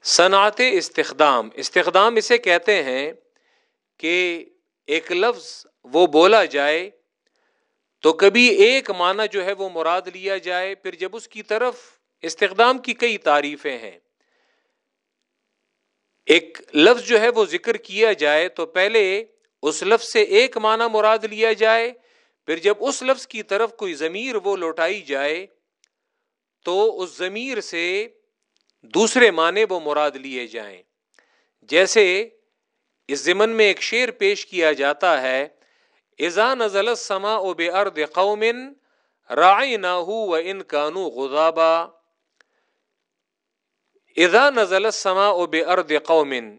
صنعت استخدام۔ استخدام اسے کہتے ہیں کہ ایک لفظ وہ بولا جائے تو کبھی ایک معنی جو ہے وہ مراد لیا جائے، پھر جب اس کی طرف استخدام کی کئی تعریفیں ہیں۔ ایک لفظ جو ہے وہ ذکر کیا جائے تو پہلے اس لفظ سے ایک معنی مراد لیا جائے، پھر جب اس لفظ کی طرف کوئی ضمیر وہ لوٹائی جائے تو اس ضمیر سے دوسرے معنی وہ مراد لیے جائیں۔ جیسے اس ضمن میں ایک شعر پیش کیا جاتا ہے ازا نزل سما او بے ارد قومن رائے نہ اذا نزل سما او بے ارد قومن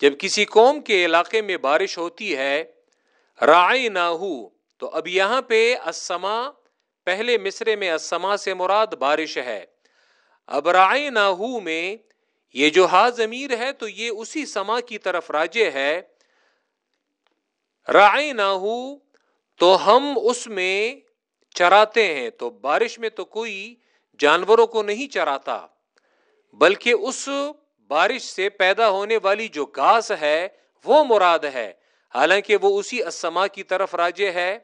جب کسی قوم کے علاقے میں بارش ہوتی ہے رائے تو اب یہاں پہ اسما پہلے مصرے میں اسما سے مراد بارش ہے۔ اب رائے میں یہ جو ہا ضمیر ہے، تو یہ اسی سما کی طرف راجے ہے۔ رائے نہ ہو تو ہم اس میں چراتے ہیں۔ تو بارش میں تو کوئی جانوروں کو نہیں چراتا، بلکہ اس بارش سے پیدا ہونے والی جو گاس ہے، وہ مراد ہے۔ حالانکہ وہ اسی اسما کی طرف راجے ہے۔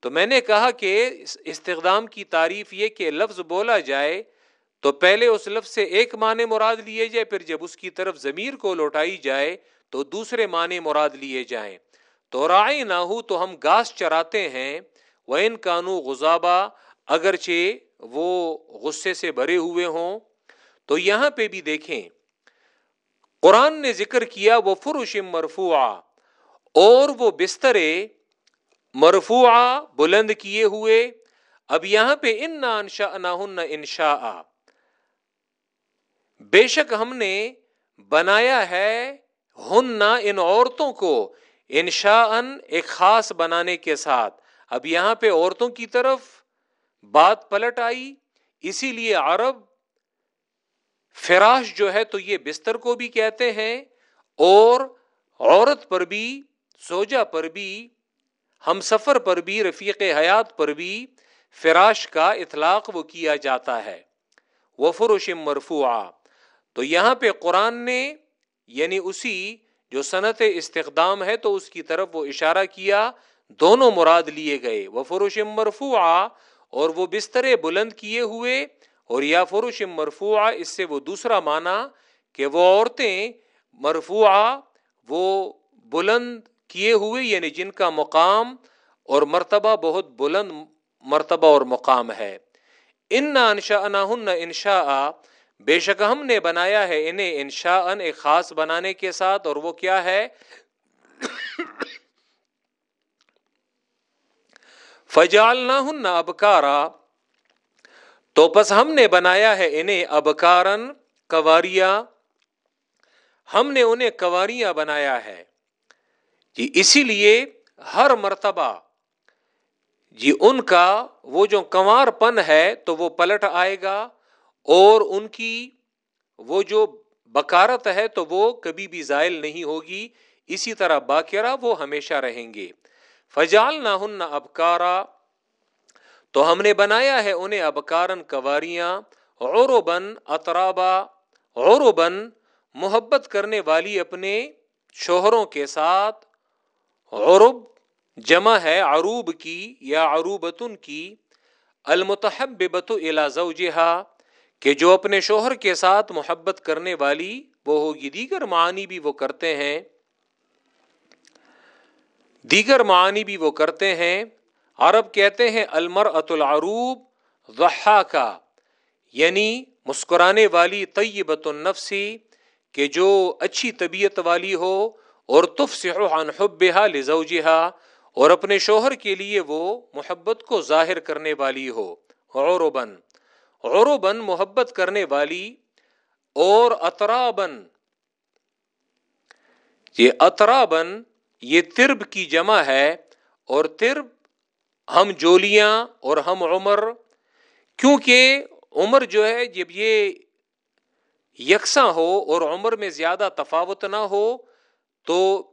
تو میں نے کہا کہ استخدام کی تعریف یہ کہ لفظ بولا جائے، تو پہلے اس لفظ سے ایک معنی مراد لیے جائے، پھر جب اس کی طرف ضمیر کو لوٹائی جائے، تو دوسرے معنی مراد لیے جائیں۔ تو رائے نہ ہو تو ہم گاس چراتے ہیں وہ ان کانو غزابہ اگرچہ وہ غصے سے بھرے ہوئے ہوں۔ تو یہاں پہ بھی دیکھیں، قرآن نے ذکر کیا وہ فروش مرفوع اور وہ بسترے مرفوع بلند کیے ہوئے۔ اب یہاں پہ ان نہ انشا نہ انشا بے شک ہم نے بنایا ہے ہن ان عورتوں کو۔ انشا ان ایک خاص بنانے کے ساتھ۔ اب یہاں پہ عورتوں کی طرف بات پلٹ آئی، اسی لیے عرب فراش جو ہے تو یہ بستر کو بھی کہتے ہیں اور عورت پر بھی، سوجا پر بھی، ہم سفر پر بھی، رفیق حیات پر بھی فراش کا اطلاق وہ کیا جاتا ہے۔ وہ فروش مرفوع تو یہاں پہ قرآن نے یعنی اسی جو صنعت استخدام ہے تو اس کی طرف وہ اشارہ کیا، دونوں مراد لیے گئے وہ فروش مرفوع اور وہ بسترے بلند کیے ہوئے، اور یا فروش مرفوع اس سے وہ دوسرا معنی کہ وہ عورتیں مرفوع وہ بلند کیے ہوئے یعنی جن کا مقام اور مرتبہ بہت بلند مرتبہ اور مقام ہے۔ ان نہ انشا ہن انشا بے شک ہم نے بنایا ہے انہیں انشا ان ایک خاص بنانے کے ساتھ، اور وہ کیا ہے؟ فجال نہ ہن ابکارا تو پس ہم نے بنایا ہے انہیں ابکارن کواریا ہم نے انہیں کواریاں بنایا ہے۔ جی اسی لیے ہر مرتبہ جی ان کا وہ جو کنوار پن ہے تو وہ پلٹ آئے گا۔ اور ان کی وہ جو بکارت ہے تو وہ کبھی بھی زائل نہیں ہوگی۔ اسی طرح باقیرہ وہ ہمیشہ رہیں گے۔ فجال نہ ہن ابکارا تو ہم نے بنایا ہے انہیں ابکارن کواریاں اور بن اطرابا۔ اور بن محبت کرنے والی اپنے شوہروں کے ساتھ۔ عرب جمع ہے عروب کی یا عروبتن کی۔ المتحب بت زوجہا۔ کہ جو اپنے شوہر کے ساتھ محبت کرنے والی، وہ ہوگی، دیگر معنی بھی وہ کرتے ہیں۔ دیگر معنی بھی وہ کرتے ہیں۔ عرب کہتے ہیں المر ات العروب کا یعنی مسکرانے والی طیبت النفسی کہ جو اچھی طبیعت والی ہو، اور تف عن حبها لزوجها اور اپنے شوہر کے لیے وہ محبت کو ظاہر کرنے والی ہو۔ عربن عربن محبت کرنے والی اور اطرابن یہ اطرابن یہ ترب کی جمع ہے اور ترب ہم جولیاں اور ہم عمر، کیونکہ عمر جو ہے جب یہ یکساں ہو اور عمر میں زیادہ تفاوت نہ ہو، تو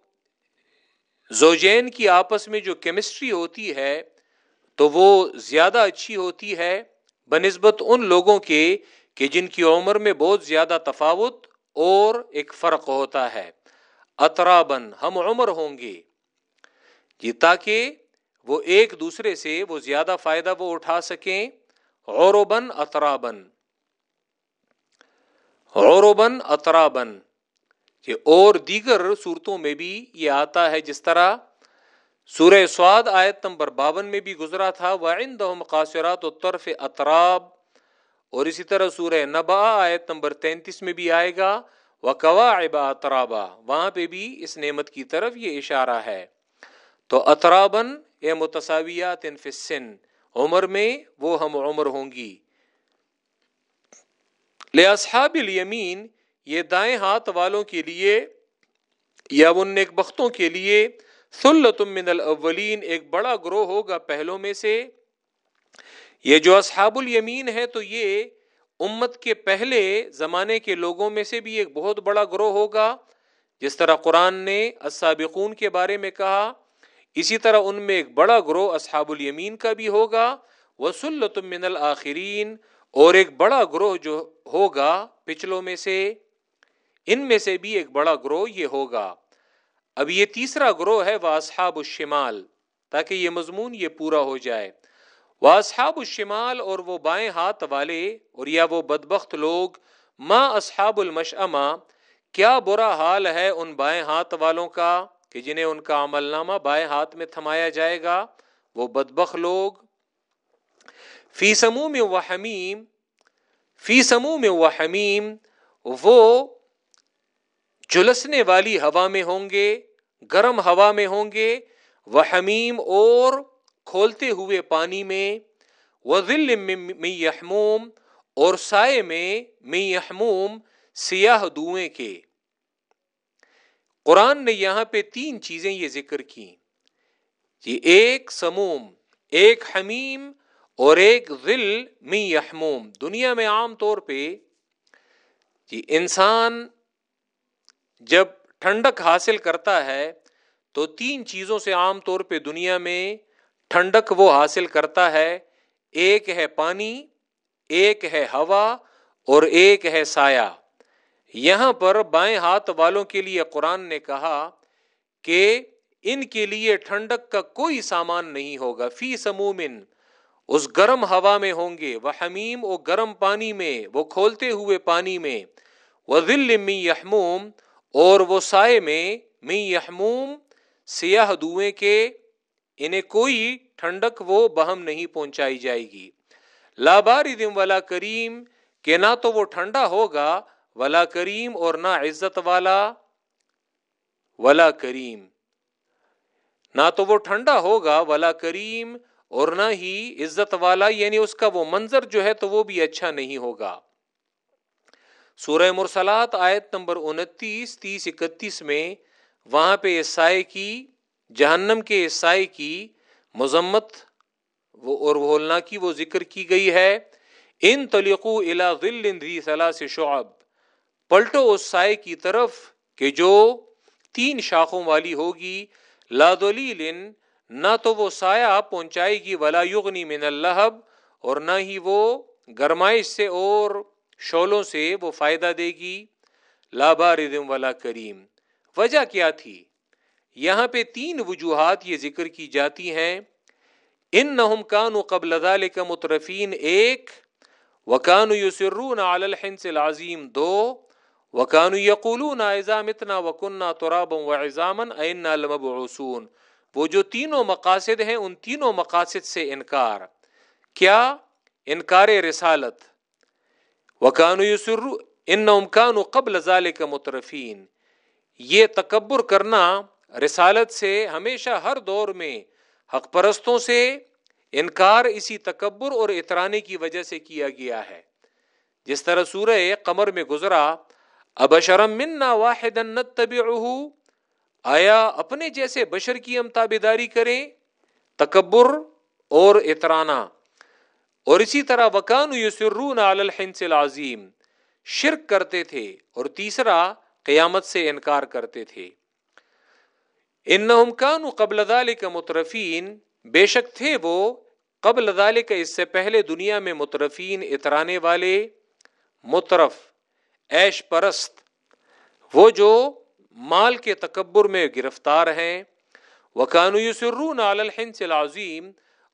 زوجین کی آپس میں جو کیمسٹری ہوتی ہے تو وہ زیادہ اچھی ہوتی ہے۔ بنسبت ان لوگوں کے کہ جن کی عمر میں بہت زیادہ تفاوت اور ایک فرق ہوتا ہے۔ اطرابن ہم عمر ہوں گے۔ جی تاکہ وہ ایک دوسرے سے وہ زیادہ فائدہ وہ اٹھا سکیں۔ غوروبن اطرابن غوروبن اطرابن اور دیگر صورتوں میں بھی یہ آتا ہے جس طرح سورہ سواد آیت نمبر باون میں بھی گزرا تھا قاصرات و طرف اطراب اور اسی طرح سورہ نبا آیت نمبر تینتیس میں بھی آئے گا وہ کوا اطرابا وہاں پہ بھی اس نعمت کی طرف یہ اشارہ ہے۔ تو اطرابن یا متصاویات سن عمر میں وہ ہم عمر ہوں گی۔ اصحاب الیمین، یہ دائیں ہاتھ والوں کے لیے یا ان نیک بختوں کے لیے من الاولین، ایک بڑا گروہ ہوگا پہلوں میں سے۔ یہ جو اصحاب الیمین ہے، تو یہ امت کے پہلے زمانے کے لوگوں میں سے بھی ایک بہت بڑا گروہ ہوگا۔ جس طرح قرآن نے السابقون کے بارے میں کہا، اسی طرح ان میں ایک بڑا گروہ اصحاب الیمین کا بھی ہوگا۔ وسلط من الآخرین اور ایک بڑا گروہ جو ہوگا پچھلوں میں سے، ان میں سے بھی ایک بڑا گروہ یہ ہوگا۔ اب یہ تیسرا گروہ ہے وہ اصحاب الشمال، تاکہ یہ مضمون یہ پورا ہو جائے۔ وہ اصحاب الشمال اور وہ بائیں ہاتھ والے اور یا وہ بدبخت لوگ ماں اصحاب المشما کیا برا حال ہے ان بائیں ہاتھ والوں کا کہ جنہیں ان کا عمل نامہ بائیں ہاتھ میں تھمایا جائے گا؟ وہ بدبخ لوگ۔ فی سمو میں وہ حمیم، فی سمو میں وہ حمیم، وہ جلسنے والی ہوا میں ہوں گے، گرم ہوا میں ہوں گے وہ حمیم اور کھولتے ہوئے پانی میں وہ ذل میں یحموم اور سائے میں میں یحموم سیاہ دوئیں کے۔ قرآن نے یہاں پہ تین چیزیں یہ ذکر کی جی ایک سموم، ایک حمیم اور ایک ذل می یحموم۔ دنیا میں عام طور پہ جی انسان جب ٹھنڈک حاصل کرتا ہے تو تین چیزوں سے عام طور پہ دنیا میں ٹھنڈک وہ حاصل کرتا ہے، ایک ہے پانی، ایک ہے ہوا اور ایک ہے سایہ۔ یہاں پر بائیں ہاتھ والوں کے لیے قرآن نے کہا کہ ان کے لیے ٹھنڈک کا کوئی سامان نہیں ہوگا۔ فی سمومن، اس گرم ہوا میں ہوں گے۔ وہ حمیم وہ گرم پانی میں، وہ کھولتے ہوئے پانی میں۔ وہ دل می یحموم اور وہ سائے میں می یحموم سیاہ دوئیں کے انہیں کوئی ٹھنڈک وہ بہم نہیں پہنچائی جائے گی۔ لاباری دم والا کریم کہ نہ تو وہ ٹھنڈا ہوگا، ولا کریم اور نہ عزت والا، ولا کریم۔ نہ تو وہ ٹھنڈا ہوگا، ولا کریم اور نہ ہی عزت والا یعنی اس کا وہ منظر جو ہے تو وہ بھی اچھا نہیں ہوگا۔ سورہ مرسلات آیت نمبر انتیس، تیس، اکتیس میں وہاں پہ سائے کی، جہنم کے سائے کی مذمت اور بولنا کی وہ ذکر کی گئی ہے۔ ان تلیقو الا ذی سے شعب۔ پلٹو اس سائے کی طرف کہ جو تین شاخوں والی ہوگی، لا دلیل، نہ تو وہ سایہ پہنچائے گی، ولا یغنی من اللہب اور نہ ہی وہ گرمائش سے اور شولوں سے وہ فائدہ دے گی۔ لا باردم ولا کریم۔ وجہ کیا تھی؟ یہاں پہ تین وجوہات یہ ذکر کی جاتی ہیں۔ ان نہ کانو قبل ذالک مترفین ایک وکانو یسرون علی الحنس العظیم دو وکانو یقولون اذا متنا وکننا ترابا وعظاما اینا لمبعوثون۔ وہ جو تینوں مقاصد ہیں، ان تینوں مقاصد سے انکار۔ کیا؟ انکار رسالت۔ وکانو یسر ان کانو قبل ذالک مترفین۔ یہ تکبر کرنا رسالت سے ہمیشہ ہر دور میں حق پرستوں سے انکار اسی تکبر اور اترانے کی وجہ سے کیا گیا ہے۔ جس طرح سورہ قمر میں گزرا اب شرم منا واحد آیا اپنے جیسے بشر کی ہم تابیداری کریں؟ تکبر اور اترانا اور اسی طرح وکان یسرون علی الحنس العظیم، شرک کرتے تھے اور تیسرا قیامت سے انکار کرتے تھے۔ انہم کانوا قبل ذلك مترفین، بے شک تھے وہ قبل ذلك اس سے پہلے دنیا میں مترفین اترانے والے۔ مترف ایش پرست، وہ جو مال کے تکبر میں گرفتار ہیں۔ وکانو یسرون علی الحنس العظیم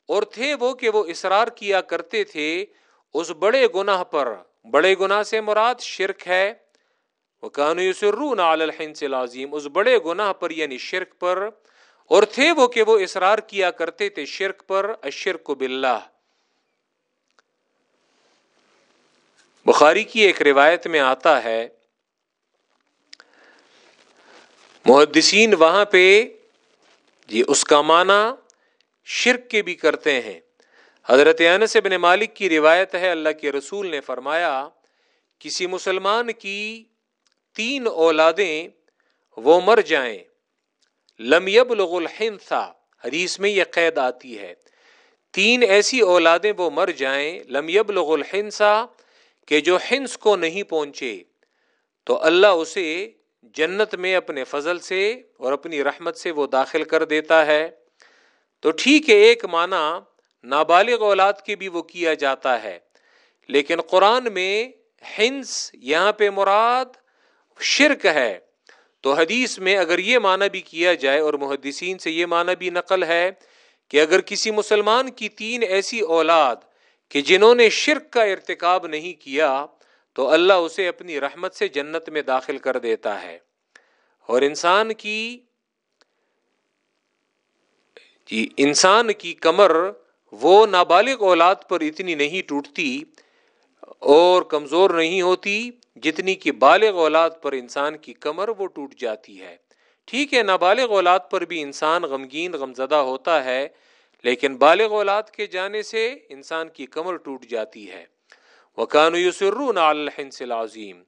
اور تھے وہ کہ وہ اصرار کیا کرتے تھے اس بڑے گناہ پر۔ بڑے گناہ سے مراد شرک ہے۔ وکانو یسرون علی الحنس العظیم اس بڑے گناہ پر یعنی شرک پر۔ اور تھے وہ کہ وہ اصرار کیا کرتے تھے شرک پر۔ اشرک باللہ بخاری کی ایک روایت میں آتا ہے۔ محدثین وہاں پہ جی اس کا معنی شرک کے بھی کرتے ہیں۔ حضرت انس بن مالک کی روایت ہے، اللہ کے رسول نے فرمایا، کسی مسلمان کی تین اولادیں وہ مر جائیں۔ لم يبلغ الحنث، حدیث میں یہ قید آتی ہے۔ تین ایسی اولادیں وہ مر جائیں، لم يبلغ الحنث، کہ جو ہنس کو نہیں پہنچے۔ تو اللہ اسے جنت میں اپنے فضل سے اور اپنی رحمت سے وہ داخل کر دیتا ہے۔ تو ٹھیک ہے، ایک معنی نابالغ اولاد کے بھی وہ کیا جاتا ہے۔ لیکن قرآن میں ہنس، یہاں پہ مراد شرک ہے۔ تو حدیث میں اگر یہ معنی بھی کیا جائے اور محدثین سے یہ معنی بھی نقل ہے کہ اگر کسی مسلمان کی تین ایسی اولاد کہ جنہوں نے شرک کا ارتکاب نہیں کیا، تو اللہ اسے اپنی رحمت سے جنت میں داخل کر دیتا ہے۔ اور انسان کی جی انسان کی کمر وہ نابالغ اولاد پر اتنی نہیں ٹوٹتی اور کمزور نہیں ہوتی جتنی کہ بالغ اولاد پر انسان کی کمر وہ ٹوٹ جاتی ہے۔ ٹھیک ہے، نابالغ اولاد پر بھی انسان غمگین، غمزدہ ہوتا ہے، لیکن بالغ اولاد کے جانے سے انسان کی کمر ٹوٹ جاتی ہے۔ وکان یسرون الحنس العظیم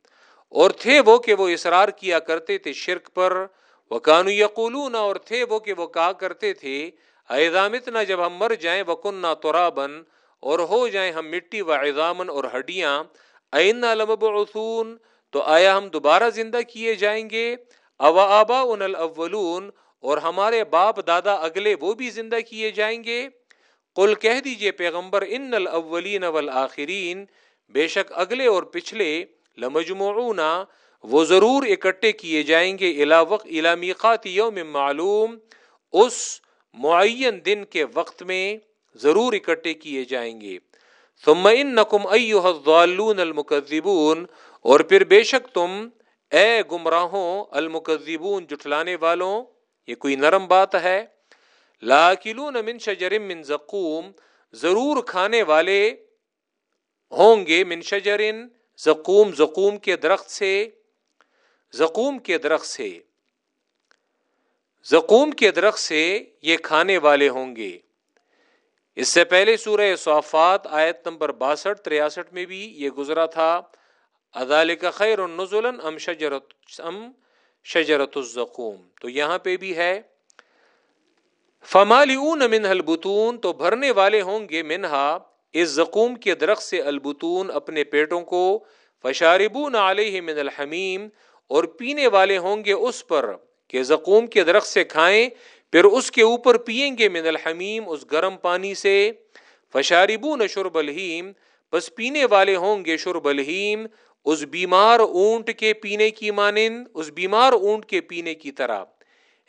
اور تھے وہ کہ وہ اصرار کیا کرتے تھے شرک پر وکانو یقولون اور تھے وہ کہ وہ کہا کرتے تھے ایزامتنا جب ہم مر جائیں، وکننا ترابن اور ہو جائیں ہم مٹی و ایزامن اور ہڈیاں، اینا لمبعثون، تو آیا ہم دوبارہ زندہ کیے جائیں گے؟ او آبا ان الاولون، اور ہمارے باپ دادا اگلے وہ بھی زندہ کیے جائیں گے؟ قل کہہ دیجیے پیغمبر، ان الاولین والآخرین، بے شک اگلے اور پچھلے لمجموعون وہ ضرور اکٹھے کیے جائیں گے الا وقت الا میقات یوم معلوم، اس معین دن کے وقت میں ضرور اکٹھے کیے جائیں گے۔ ثم انکم ایوہ الضالون المکذبون، اور پھر بے شک تم، اے گمراہوں، المکذبون جٹلانے والوں، یہ کوئی نرم بات ہے؟ لاکلون من شجر من زقوم، ضرور کھانے والے ہوں گے من شجر زقوم زقوم کے درخت سے۔ زقوم کے درخت سے، زقوم کے درخت سے یہ کھانے والے ہوں گے۔ اس سے پہلے سورہ صافات آیت نمبر باسٹھ، تریاسٹھ میں بھی یہ گزرا تھا۔ ادال کا خیر النزلن ام شجرت ام شجرت الزقوم۔ تو یہاں پہ بھی ہے۔ فمالی اون من البتون تو بھرنے والے ہوں گے منہا۔ اس زقوم کے درخت سے البتون اپنے پیٹوں کو، فشاربون علیہ من الحمیم۔ اور پینے والے ہوں گے اس پر کہ زقوم کے درخت سے کھائیں، پھر اس کے اوپر پیئیں گے من الحمیم، اس گرم پانی سے۔ فشاربون شرب الحیم بس پینے والے ہوں گے شرب الحیم اس بیمار اونٹ کے پینے کی مانند، اس بیمار اونٹ کے پینے کی طرح۔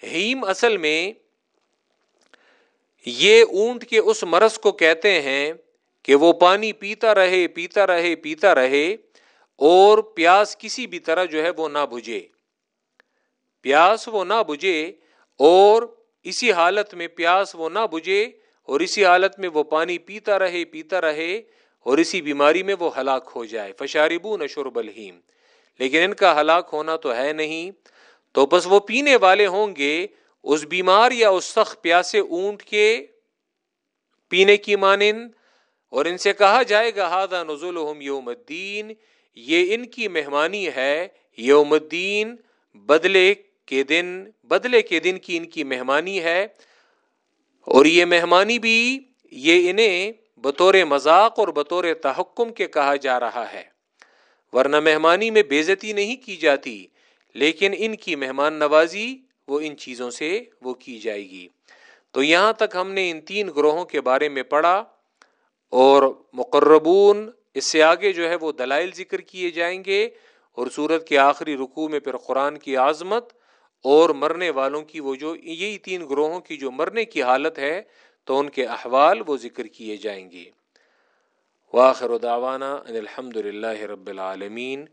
ہیم اصل میں یہ اونٹ کے اس مرض کو کہتے ہیں کہ وہ پانی پیتا رہے پیتا رہے پیتا رہے۔ اور پیاس کسی بھی طرح جو ہے وہ نہ بجھے۔ پیاس وہ نہ بجھے اور اسی حالت میں پیاس وہ نہ بجھے اور اسی حالت میں وہ پانی پیتا رہے پیتا رہے اور اسی بیماری میں وہ ہلاک ہو جائے۔ فشاربو نشرب الحیم لیکن ان کا ہلاک ہونا تو ہے نہیں۔ تو بس وہ پینے والے ہوں گے۔ اس بیمار یا اس سخت پیاسے اونٹ کے پینے کی مانند۔ اور ان سے کہا جائے گا ہادہ نزول یوم الدین۔ یہ ان کی مہمانی ہے یوم الدین، بدلے کے دن، بدلے کے دن کی ان کی مہمانی ہے۔ اور یہ مہمانی بھی یہ انہیں بطور مذاق اور بطور تحکم کے کہا جا رہا ہے۔ ورنہ مہمانی میں بےزتی نہیں کی جاتی، لیکن ان کی مہمان نوازی وہ ان چیزوں سے وہ کی جائے گی۔ تو یہاں تک ہم نے ان تین گروہوں کے بارے میں پڑھا اور مقربون اس سے آگے جو ہے وہ دلائل ذکر کیے جائیں گے اور سورت کے آخری رکوع میں پھر قرآن کی عظمت اور مرنے والوں کی وہ جو یہی تین گروہوں کی جو مرنے کی حالت ہے تو ان کے احوال وہ ذکر کیے جائیں گے۔ واخر دعوانا ان الحمد للہ رب العالمین۔